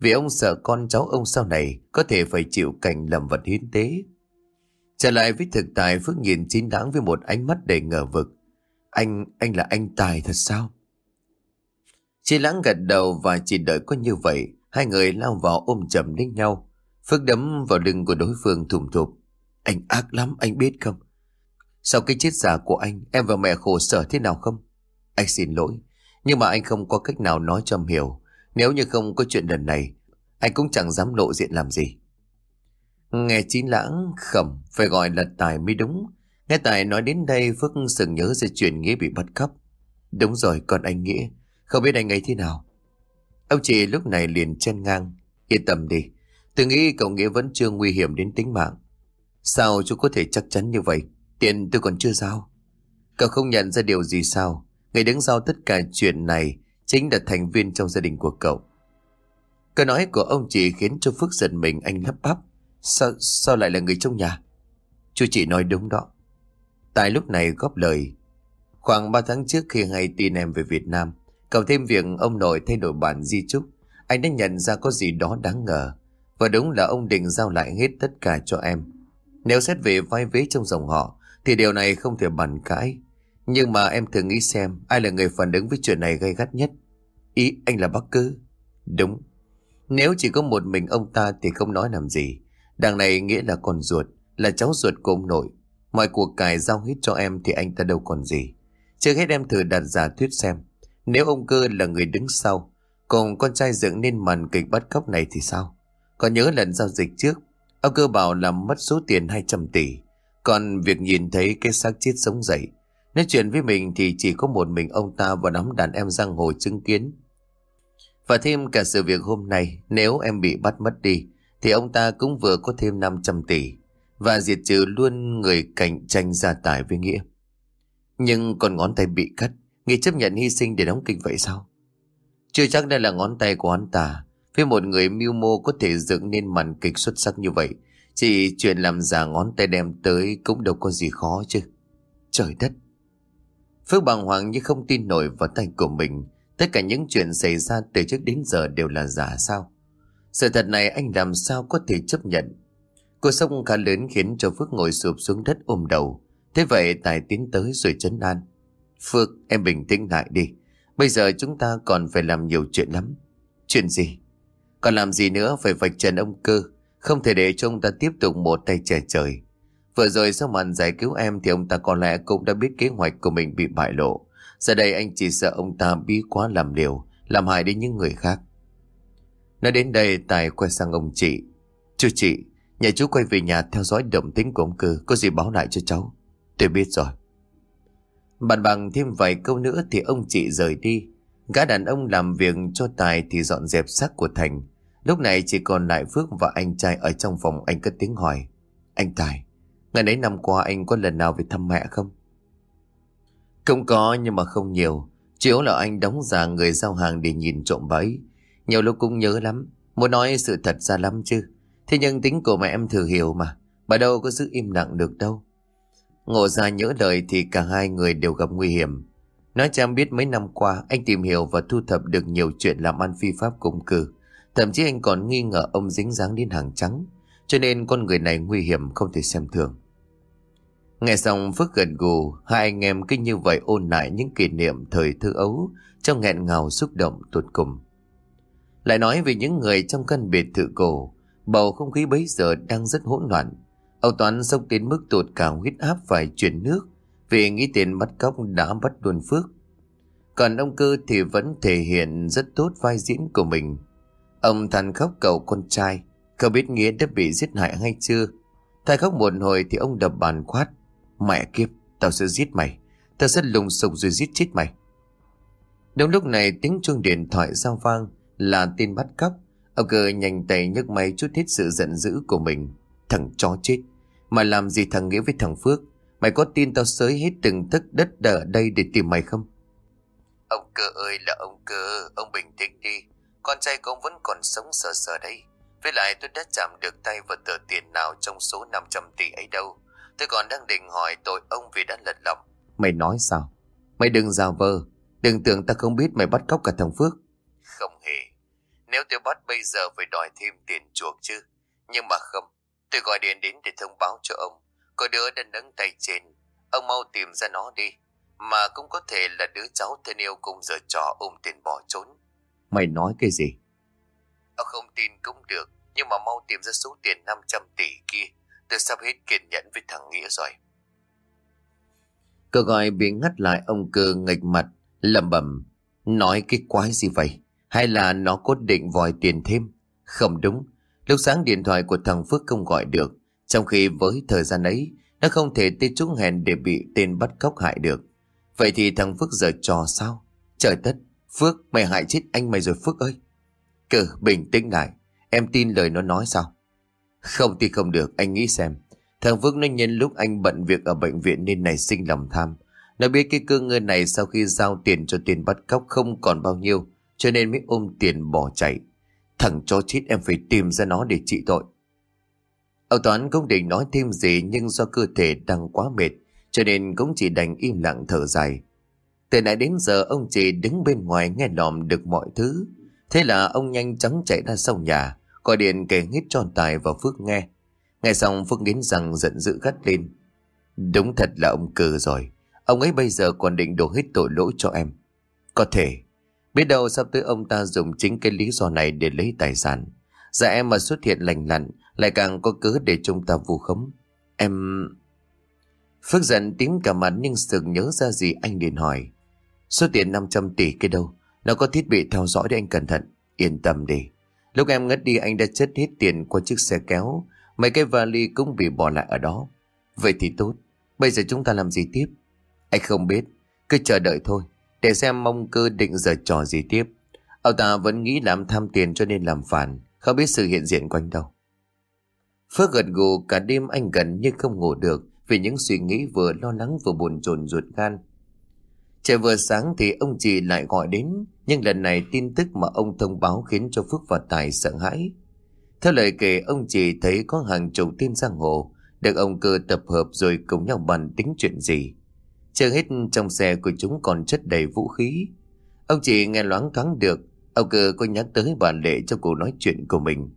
Vì ông sợ con cháu ông sau này có thể phải chịu cảnh làm vật hiến tế. Trở lại với thực tại Phước nhìn chính đáng với một ánh mắt đầy ngờ vực. Anh, anh là anh Tài thật sao? Chị Lãng gật đầu và chỉ đợi có như vậy, hai người lao vào ôm chầm lấy nhau. Phước đấm vào lưng của đối phương thùm thụp. Anh ác lắm, anh biết không? Sau cái chết giả của anh, em và mẹ khổ sở thế nào không? Anh xin lỗi, nhưng mà anh không có cách nào nói cho em hiểu. Nếu như không có chuyện lần này, anh cũng chẳng dám lộ diện làm gì. Nghe chín lãng khẩm, phải gọi là Tài mới đúng. Nghe Tài nói đến đây, Phước sừng nhớ ra chuyện Nghĩa bị bắt cóc. Đúng rồi, còn anh Nghĩa, không biết anh ấy thế nào. Ông chị lúc này liền chân ngang. Yên tâm đi, tôi nghĩ cậu Nghĩa vẫn chưa nguy hiểm đến tính mạng. Sao chú có thể chắc chắn như vậy? Tiền tôi còn chưa giao. Cậu không nhận ra điều gì sao? Người đứng sau tất cả chuyện này chính là thành viên trong gia đình của cậu. Câu nói của ông chị khiến cho Phước giật mình anh lắp bắp. Sao, sao lại là người trong nhà? Chú chị nói đúng đó. Tại lúc này góp lời. Khoảng 3 tháng trước khi hay tin em về Việt Nam, cộng thêm việc ông nội thay đổi bản di trúc, anh đã nhận ra có gì đó đáng ngờ. Và đúng là ông định giao lại hết tất cả cho em. Nếu xét về vai vế trong dòng họ, thì điều này không thể bàn cãi. Nhưng mà em thử nghĩ xem ai là người phản ứng với chuyện này gây gắt nhất. Ý anh là bác cư. Đúng. Nếu chỉ có một mình ông ta thì không nói làm gì. Đằng này nghĩa là con ruột, là cháu ruột của ông nội. Mọi cuộc cải giao hết cho em thì anh ta đâu còn gì. Trước hết em thử đặt giả thuyết xem. Nếu ông cơ là người đứng sau, còn con trai dựng nên màn kịch bắt cóc này thì sao? Còn nhớ lần giao dịch trước, ông cơ bảo làm mất số tiền 200 tỷ. Còn việc nhìn thấy cái xác chết sống dậy, nói chuyện với mình thì chỉ có một mình ông ta và đám đàn em giang hồ chứng kiến. Và thêm cả sự việc hôm nay, nếu em bị bắt mất đi, thì ông ta cũng vừa có thêm 500 tỷ và diệt trừ luôn người cạnh tranh gia tài với Nghĩa. Nhưng còn ngón tay bị cắt, Nghĩa chấp nhận hy sinh để đóng kịch vậy sao? Chưa chắc đây là ngón tay của hắn ta. Với một người mưu mô có thể dựng nên màn kịch xuất sắc như vậy, chỉ chuyện làm giả ngón tay đem tới cũng đâu có gì khó chứ. Trời đất! Phước bàng hoàng như không tin nổi vào tay của mình. Tất cả những chuyện xảy ra từ trước đến giờ đều là giả sao? Sự thật này anh làm sao có thể chấp nhận? Cuộc sông khá lớn khiến cho Phước ngồi sụp xuống đất ôm đầu. Thế vậy Tài tiến tới rồi chấn an. Phước, em bình tĩnh lại đi. Bây giờ chúng ta còn phải làm nhiều chuyện lắm. Chuyện gì? Còn làm gì nữa phải vạch trần ông cơ. Không thể để cho ông ta tiếp tục một tay trẻ trời. Vừa rồi sau màn giải cứu em thì ông ta có lẽ cũng đã biết kế hoạch của mình bị bại lộ. Giờ đây anh chỉ sợ ông ta bí quá làm liều, làm hại đến những người khác. Nói đến đây Tài quay sang ông chị. Chú chị, nhà chú quay về nhà theo dõi động tính của ông cư, có gì báo lại cho cháu. Tôi biết rồi. Bạn bằng thêm vài câu nữa thì ông chị rời đi. Gã đàn ông làm việc cho Tài thì dọn dẹp xác của Thành. Lúc này chỉ còn lại Phước và anh trai ở trong phòng anh cất tiếng hỏi. Anh Tài, ngày nãy năm qua anh có lần nào về thăm mẹ không? Không có nhưng mà không nhiều. Chỉ yếu là anh đóng giả người giao hàng để nhìn trộm bẫy. Nhiều lúc cũng nhớ lắm. Muốn nói sự thật ra lắm chứ. Thế nhưng tính của mẹ em thử hiểu mà. Bà đâu có giữ im lặng được đâu. Ngộ ra nhớ lời thì cả hai người đều gặp nguy hiểm. Nói cho em biết mấy năm qua anh tìm hiểu và thu thập được nhiều chuyện làm ăn phi pháp cùng cư Thậm chí anh còn nghi ngờ ông dính dáng đến hàng trắng. Cho nên con người này nguy hiểm không thể xem thường. Nghe xong Phước gật gù, hai anh em cứ như vậy ôn lại những kỷ niệm thời thơ ấu, trong nghẹn ngào xúc động tuột cùng. Lại nói về những người trong căn biệt thự cổ, bầu không khí bấy giờ đang rất hỗn loạn. Âu Toán sốc đến mức tụt cả huyết áp phải chuyển nước vì nghĩ tiền bắt cóc đã bắt luôn Phước. Còn ông cơ thì vẫn thể hiện rất tốt vai diễn của mình. Ông than khóc cầu con trai, không biết Nghĩa đã bị giết hại hay chưa. Thay khóc một hồi thì ông đập bàn quát. Mẹ kiếp, tao sẽ giết mày. Tao sẽ lùng sục rồi giết chết mày. Đúng lúc này tiếng chuông điện thoại giao vang là tin bắt cóc. Ông cơ nhanh tay nhấc máy chút hết sự giận dữ của mình. Thằng chó chết. Mà làm gì thằng Nghĩa với thằng Phước? Mày có tin tao sới hết từng tấc đất ở đây để tìm mày không? Ông cơ ơi là ông cơ, ông bình tĩnh đi. Con trai của ông vẫn còn sống sờ sờ đây. Với lại tôi đã chạm được tay vào tờ tiền nào trong số 500 tỷ ấy đâu. Tôi còn đang định hỏi tội ông vì đã lật lọng. Mày nói sao? Mày đừng giả vờ. Đừng tưởng ta không biết mày bắt cóc cả thằng Phước. Không hề. Nếu tôi bắt bây giờ phải đòi thêm tiền chuộc chứ. Nhưng mà không. Tôi gọi điện đến để thông báo cho ông. Có đứa đã nâng tay trên. Ông mau tìm ra nó đi. Mà cũng có thể là đứa cháu thân yêu cùng giờ trò ôm tiền bỏ trốn. Mày nói cái gì? Ông không tin cũng được. Nhưng mà mau tìm ra số tiền 500 tỷ kia. Tôi sắp hết kiên nhẫn với thằng Nghĩa rồi. Cơ gọi bị ngắt lại ông cơ nghịch mặt, lầm bẩm Nói cái quái gì vậy? Hay là nó cố định vòi tiền thêm? Không đúng. Lúc sáng điện thoại của thằng Phước không gọi được. Trong khi với thời gian ấy, nó không thể tê trúng hẹn để bị tên bắt cóc hại được. Vậy thì thằng Phước giờ trò sao? Trời tất, Phước, mày hại chết anh mày rồi Phước ơi. Cử, bình tĩnh lại. Em tin lời nó nói sao? Không thì không được, anh nghĩ xem. Thằng Phước nó nhân lúc anh bận việc ở bệnh viện nên nảy sinh lòng tham. Nó biết cái cơ ngơ này sau khi giao tiền cho tiền bắt cóc không còn bao nhiêu, cho nên mới ôm tiền bỏ chạy. Thằng chó chết em phải tìm ra nó để trị tội. Ông Toán không định nói thêm gì nhưng do cơ thể đang quá mệt, cho nên cũng chỉ đành im lặng thở dài. Từ nãy đến giờ ông chỉ đứng bên ngoài nghe lòm được mọi thứ. Thế là ông nhanh chóng chạy ra sau nhà, gọi điện kể hết tròn Tài vào Phước nghe. Nghe xong Phước nghiến rằng giận dữ gắt lên. Đúng thật là ông cừ rồi. Ông ấy bây giờ còn định đổ hết tội lỗi cho em. Có thể. Biết đâu sắp tới ông ta dùng chính cái lý do này để lấy tài sản. Dạ em mà xuất hiện lành lặn, lại càng có cớ để chúng ta vu khống. Em... Phước giận tím cả mặt nhưng sực nhớ ra gì anh liền hỏi. Số tiền 500 tỷ cái đâu? Nó có thiết bị theo dõi để anh cẩn thận. Yên tâm đi. Lúc em ngất đi, anh đã chất hết tiền qua chiếc xe kéo. Mấy cái vali cũng bị bỏ lại ở đó. Vậy thì tốt. Bây giờ chúng ta làm gì tiếp? Anh không biết. Cứ chờ đợi thôi. Để xem mong cơ định giờ trò gì tiếp. Ông ta vẫn nghĩ làm tham tiền cho nên làm phản. Không biết sự hiện diện quanh đâu. Phước gật gù cả đêm anh gần nhưng không ngủ được vì những suy nghĩ vừa lo lắng vừa buồn chồn ruột gan. Trời vừa sáng thì ông chị lại gọi đến, nhưng lần này tin tức mà ông thông báo khiến cho Phước và Tài sợ hãi. Theo lời kể, ông chị thấy có hàng chục tên giang hồ, được ông cơ tập hợp rồi cùng nhau bàn tính chuyện gì. Chưa hết trong xe của chúng còn chất đầy vũ khí. Ông chị nghe loáng thoáng được, ông cơ có nhắc tới bà Lệ cho cuộc nói chuyện của mình.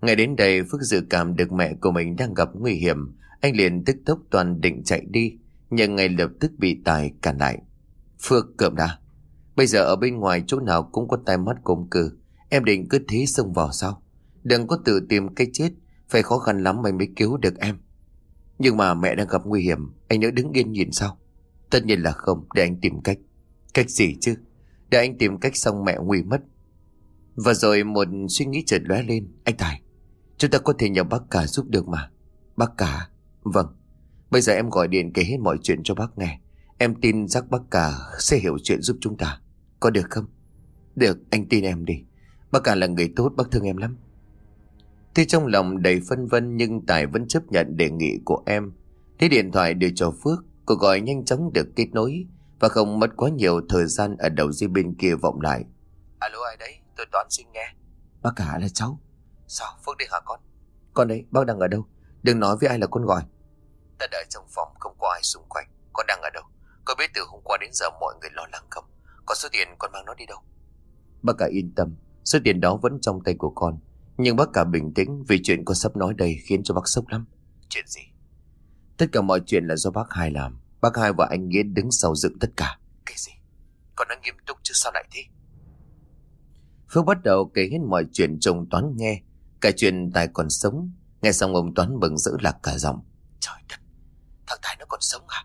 Ngày đến đây Phước dự cảm được mẹ của mình đang gặp nguy hiểm, anh liền tức tốc toàn định chạy đi, nhưng ngay lập tức bị Tài cản lại. Phước cợm đã. Bây giờ ở bên ngoài chỗ nào cũng có tai mắt công cử. Em định cứ thế xông vào sao? Đừng có tự tìm cái chết. Phải khó khăn lắm mày mới cứu được em. Nhưng mà mẹ đang gặp nguy hiểm. Anh nhớ đứng yên nhìn sao? Tất nhiên là không. Để anh tìm cách. Cách gì chứ? Để anh tìm cách xong mẹ nguy mất. Và rồi một suy nghĩ chợt lóe lên. Anh Tài. Chúng ta có thể nhờ bác cả giúp được mà. Bác cả? Vâng. Bây giờ em gọi điện kể hết mọi chuyện cho bác nghe. Em tin chắc bác cả sẽ hiểu chuyện giúp chúng ta. Có được không? Được, anh tin em đi. Bác cả là người tốt, bác thương em lắm. Tuy trong lòng đầy phân vân nhưng Tài vẫn chấp nhận đề nghị của em. Lấy điện thoại đưa cho Phước, cuộc gọi nhanh chóng được kết nối và không mất quá nhiều thời gian ở đầu dây bên kia vọng lại. Alo ai đấy? Tôi Toán xin nghe. Bác cả là cháu. Sao? Phước đi hả con? Con đấy, bác đang ở đâu? Đừng nói với ai là con gọi. Ta đợi trong phòng không có ai xung quanh. Con đang ở đâu? Có biết từ hôm qua đến giờ mọi người lo lắng không? Có số tiền con mang nó đi đâu? Bác cả yên tâm, số tiền đó vẫn trong tay của con. Nhưng bác cả bình tĩnh vì chuyện con sắp nói đây khiến cho bác sốc lắm. Chuyện gì? Tất cả mọi chuyện là do bác hai làm. Bác hai và anh Nghĩa đứng sau dựng tất cả. Cái gì? Con đang nghiêm túc chứ sao lại thế? Phước bắt đầu kể hết mọi chuyện chồng Toán nghe. Cả chuyện Tài còn sống. Nghe xong ông Toán mừng giữ lạc cả giọng. Trời đất, thằng Tài nó còn sống à?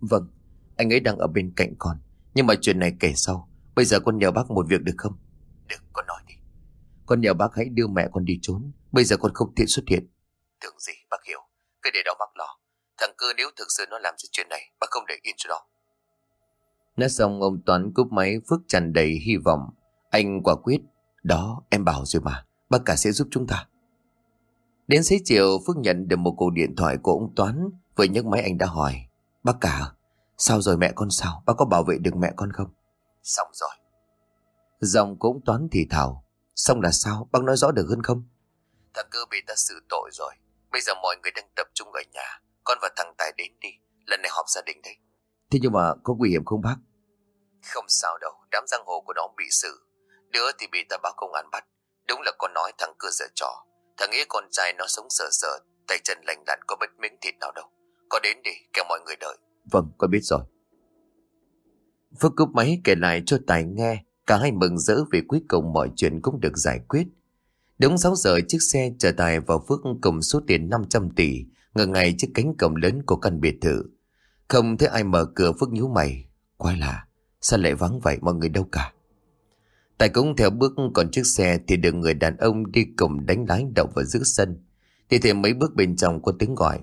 Vâng, anh ấy đang ở bên cạnh con Nhưng mà chuyện này kể sau Bây giờ con nhờ bác một việc được không Được con nói con nhờ bác hãy đưa mẹ con đi trốn Bây giờ con không tiện xuất hiện Tưởng gì bác hiểu Cứ để đó bác lo Thằng cơ nếu thực sự nó làm sự chuyện này Bác không để yên cho đó Nói xong ông Toán cúp máy Phước tràn đầy hy vọng Anh quả quyết Đó em bảo rồi mà Bác cả sẽ giúp chúng ta Đến xế chiều Phước nhận được một cuộc điện thoại của ông Toán Vừa nhấc máy anh đã hỏi Bác cả Sao rồi mẹ con sao? Bác có bảo vệ được mẹ con không? Xong rồi. Dòng cũng toán thì thảo. Xong là sao? Bác nói rõ được hơn không? Thằng cơ bị ta xử tội rồi. Bây giờ mọi người đang tập trung ở nhà. Con và thằng Tài đến đi. Lần này họp gia đình đấy. Thế nhưng mà có nguy hiểm không bác? Không sao đâu. Đám giang hồ của nó bị xử. Đứa thì bị ta báo công an bắt. Đúng là con nói thằng cơ dở trò. Thằng nghĩ con trai nó sống sờ sờ. Tay chân lành lặn có bất miếng thịt nào đâu. Có đến đi kêu mọi người đợi. Vâng, con biết rồi. Phước cúp máy kể lại cho Tài nghe. Cả hai mừng rỡ vì cuối cùng mọi chuyện cũng được giải quyết. Đúng 6 giờ chiếc xe chở Tài vào Phước cùng số tiền 500 tỷ ngờ ngay chiếc cánh cổng lớn của căn biệt thự. Không thấy ai mở cửa Phước nhíu mày. Quái lạ, sao lại vắng vậy mọi người đâu cả? Tài cũng theo bước còn chiếc xe thì được người đàn ông đi cùng đánh lái đậu vào giữa sân. Thì thêm mấy bước bên trong có tiếng gọi.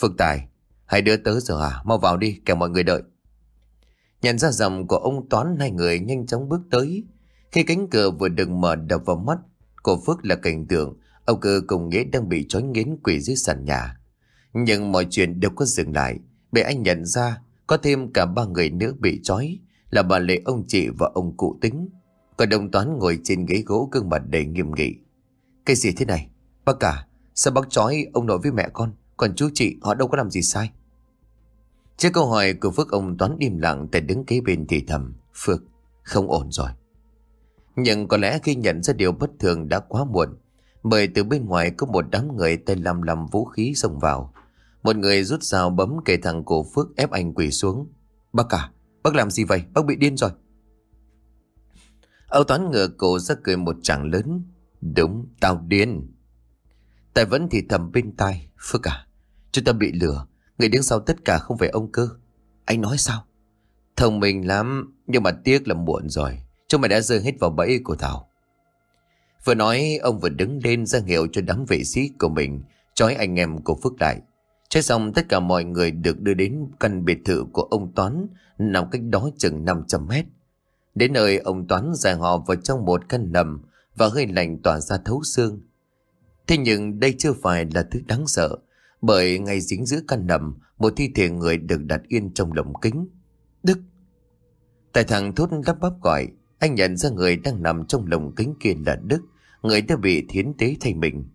Phước Tài, hai đứa tới rồi à? Mau vào đi, kẻo mọi người đợi. Nhận ra giọng của ông Toán hai người nhanh chóng bước tới. Khi cánh cửa vừa được mở đập vào mắt, của Phước là cảnh tượng ông cơ cùng Nghĩa đang bị trói nghiến quỷ dưới sàn nhà. Nhưng mọi chuyện đều có dừng lại, bởi anh nhận ra có thêm cả ba người nữa bị trói là bà Lệ ông chị và ông cụ tính. Còn đồng toán ngồi trên ghế gỗ gương mặt đầy nghiêm nghị. Cái gì thế này? Bác cả, sao bác trói ông nội với mẹ con? Còn chú chị họ đâu có làm gì sai? Trước câu hỏi của Phước ông Toán im lặng tại đứng kế bên thì thầm. Phước, không ổn rồi. Nhưng có lẽ khi nhận ra điều bất thường đã quá muộn. Bởi từ bên ngoài có một đám người tay lăm lăm vũ khí xông vào. Một người rút dao bấm kề thằng cổ Phước ép anh quỳ xuống. Bác cả, bác làm gì vậy? Bác bị điên rồi. Âu Toán ngửa cổ ra cười một chàng lớn. Đúng, tao điên. Tài vẫn thì thầm bên tai. Phước à, chúng ta bị lừa. Người đứng sau tất cả không phải ông cơ. Anh nói sao? Thông minh lắm, nhưng mà tiếc là muộn rồi. Chúng mày đã rơi hết vào bẫy của Thảo. Vừa nói, ông vừa đứng lên ra hiệu cho đám vệ sĩ của mình, trói anh em của Phước lại. Trói xong tất cả mọi người được đưa đến căn biệt thự của ông Toán, nằm cách đó chừng 500 mét. Đến nơi ông Toán dài họ vào trong một căn nằm và hơi lạnh tỏa ra thấu xương. Thế nhưng đây chưa phải là thứ đáng sợ, bởi ngay dính giữa căn nằm, một thi thể người được đặt yên trong lồng kính. Đức! Tại thằng thốt lắp bắp gọi, anh nhận ra người đang nằm trong lồng kính kia là Đức, người đã bị thiến tế thay mình.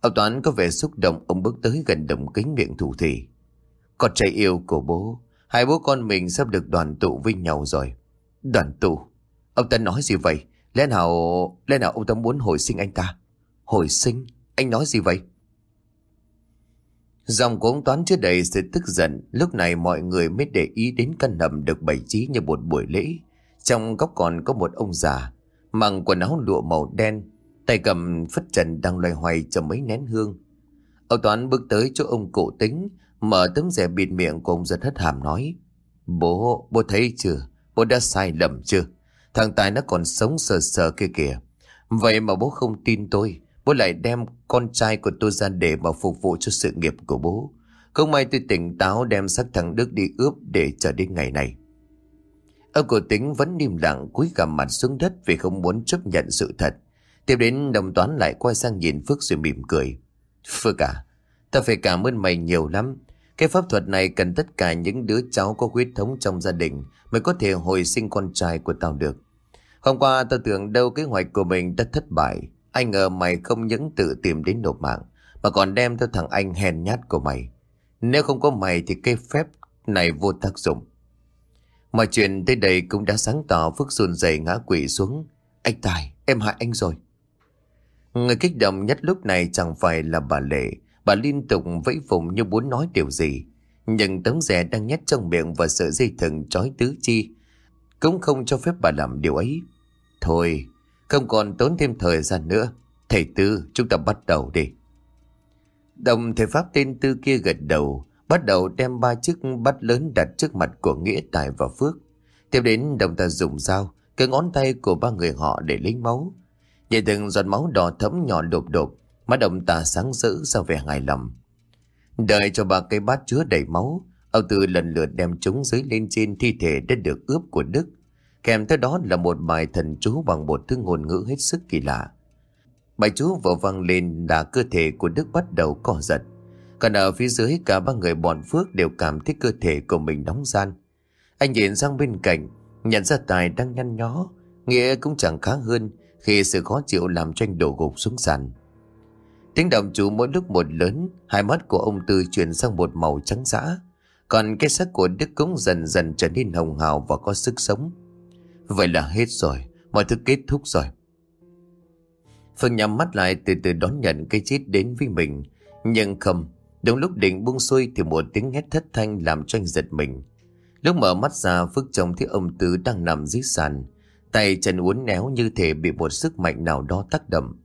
Ông Toán có vẻ xúc động, ông bước tới gần đồng kính miệng thủ thỉ. Con trai yêu của bố, hai bố con mình sắp được đoàn tụ với nhau rồi. Đoàn tụ? Ông ta nói gì vậy? Lẽ nào, lẽ nào ông ta muốn hồi sinh anh ta? Hồi sinh? Anh nói gì vậy? Dòng của ông Toán trước đầy sự tức giận, lúc này mọi người mới để ý đến căn hầm được bày trí như một buổi lễ. Trong góc còn có một ông già, mặc quần áo lụa màu đen, tay cầm phất trần đang loay hoay cho mấy nén hương. Ông Toán bước tới chỗ ông cổ tính, mở tấm rẻ bịt miệng của ông giật hất hàm nói. Bố, bố thấy chưa? Bố đã sai lầm chưa? Thằng Tài nó còn sống sờ sờ kia kìa. Vậy mà bố không tin tôi, bố lại đem con trai của tôi ra để mà phục vụ cho sự nghiệp của bố. Không may tôi tỉnh táo đem xác thằng Đức đi ướp để chờ đến ngày này. Ông cổ tính vẫn im lặng cúi gằm mặt xuống đất vì không muốn chấp nhận sự thật. Tiếp đến đồng toán lại quay sang nhìn Phước rồi mỉm cười. Phước à, ta phải cảm ơn mày nhiều lắm. Cái pháp thuật này cần tất cả những đứa cháu có huyết thống trong gia đình mới có thể hồi sinh con trai của tao được. Hôm qua tao tưởng đâu kế hoạch của mình đã thất bại. Anh ngờ mày không những tự tìm đến nộp mạng mà còn đem theo thằng anh hèn nhát của mày. Nếu không có mày thì cây phép này vô tác dụng. Mọi chuyện tới đây cũng đã sáng tỏ Phước run rẩy ngã quỵ xuống. Anh Tài, em hại anh rồi. Người kích động nhất lúc này chẳng phải là bà Lệ. Bà liên tục vẫy vùng như muốn nói điều gì. Nhưng tấm rẻ đang nhét trong miệng và sợi dây thừng trói tứ chi. Cũng không cho phép bà làm điều ấy. Thôi, không còn tốn thêm thời gian nữa. Thầy Tư, chúng ta bắt đầu đi. Đồng thầy Pháp tên Tư kia gật đầu, bắt đầu đem ba chiếc bát lớn đặt trước mặt của Nghĩa Tài và Phước. Tiếp đến đồng ta dùng dao, cái ngón tay của ba người họ để lấy máu. Nhìn từng giọt máu đỏ thấm nhỏ đột đột, mắt đồng ta sáng rỡ ra vẻ hài lòng. Đợi cho ba cây bát chứa đầy máu, ông Tư lần lượt đem chúng dưới lên trên thi thể đã được ướp của Đức. Kèm theo đó là một bài thần chú bằng một thứ ngôn ngữ hết sức kỳ lạ. Bài chú vừa vang lên là cơ thể của Đức bắt đầu co giật. Còn ở phía dưới cả ba người bọn Phước đều cảm thấy cơ thể của mình nóng gian. Anh nhìn sang bên cạnh, Nhận ra Tài đang nhăn nhó, Nghĩa cũng chẳng khá hơn khi sự khó chịu làm cho anh đổ gục xuống sàn. Tiếng động chú mỗi lúc một lớn, hai mắt của ông Tư chuyển sang một màu trắng dã. Còn cái sắc của Đức cũng dần dần trở nên hồng hào và có sức sống. Vậy là hết rồi, mọi thứ kết thúc rồi. Phương nhắm mắt lại từ từ đón nhận cái chết đến với mình. Nhưng không, đúng lúc định buông xuôi thì một tiếng hét thất thanh làm cho anh giật mình. Lúc mở mắt ra Phước trông thấy ông Tư đang nằm dưới sàn. Tay chân uốn néo như thể bị một sức mạnh nào đó tác động.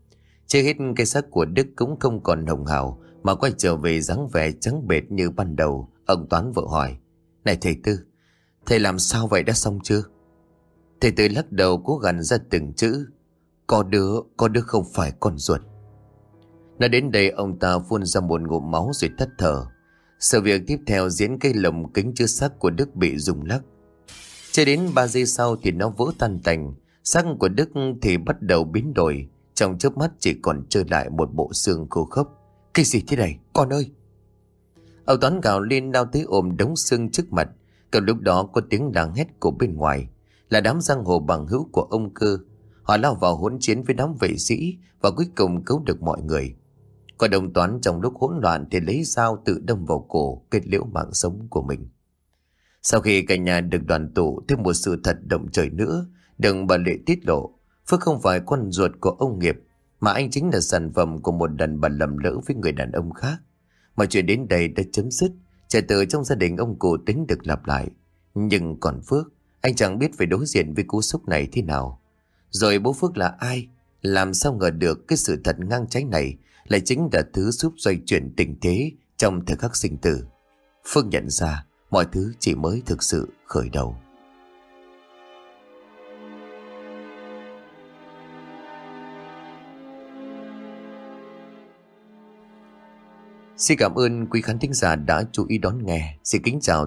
Chưa hết cái xác của Đức cũng không còn hồng hào mà quay trở về dáng vẻ trắng bệt như ban đầu. Ông Toán vợ hỏi. Này thầy Tư, thầy làm sao vậy đã xong chưa? Thầy Tư lắc đầu cố gắng ra từng chữ. Có đứa, có đứa không phải con ruột. Nói đến đây ông ta phun ra một ngụm máu rồi thất thở. Sự việc tiếp theo diễn cây lồng kính chứa xác của Đức bị rung lắc. Cho đến 3 giây sau thì nó vỡ tan tành. Xác của Đức thì bắt đầu biến đổi. Trong chớp mắt chỉ còn trơ lại một bộ xương khô khốc. Cái gì thế này? Con ơi! Ông Toán gào lên lao tới ôm đống xương trước mặt. Cả lúc đó có tiếng đáng hét của bên ngoài. Là đám giang hồ bằng hữu của ông cơ. Họ lao vào hỗn chiến với đám vệ sĩ và cuối cùng cứu được mọi người. Còn đồng toán trong lúc hỗn loạn thì lấy dao tự đâm vào cổ kết liễu mạng sống của mình. Sau khi cả nhà được đoàn tụ thêm một sự thật động trời nữa, đừng bà lệ tiết lộ, Phước không phải con ruột của ông Nghiệp, mà anh chính là sản phẩm của một đàn bà lầm lỡ với người đàn ông khác. Mà chuyện đến đây đã chấm dứt, trẻ từ trong gia đình ông cụ tính được lặp lại. Nhưng còn Phước, anh chẳng biết phải đối diện với cú sốc này thế nào. Rồi bố Phước là ai? Làm sao ngờ được cái sự thật ngang trái này lại chính là thứ giúp xoay chuyển tình thế trong thời khắc sinh tử. Phương nhận ra mọi thứ chỉ mới thực sự khởi đầu. Xin cảm ơn quý khán thính giả đã chú ý đón nghe. Xin kính chào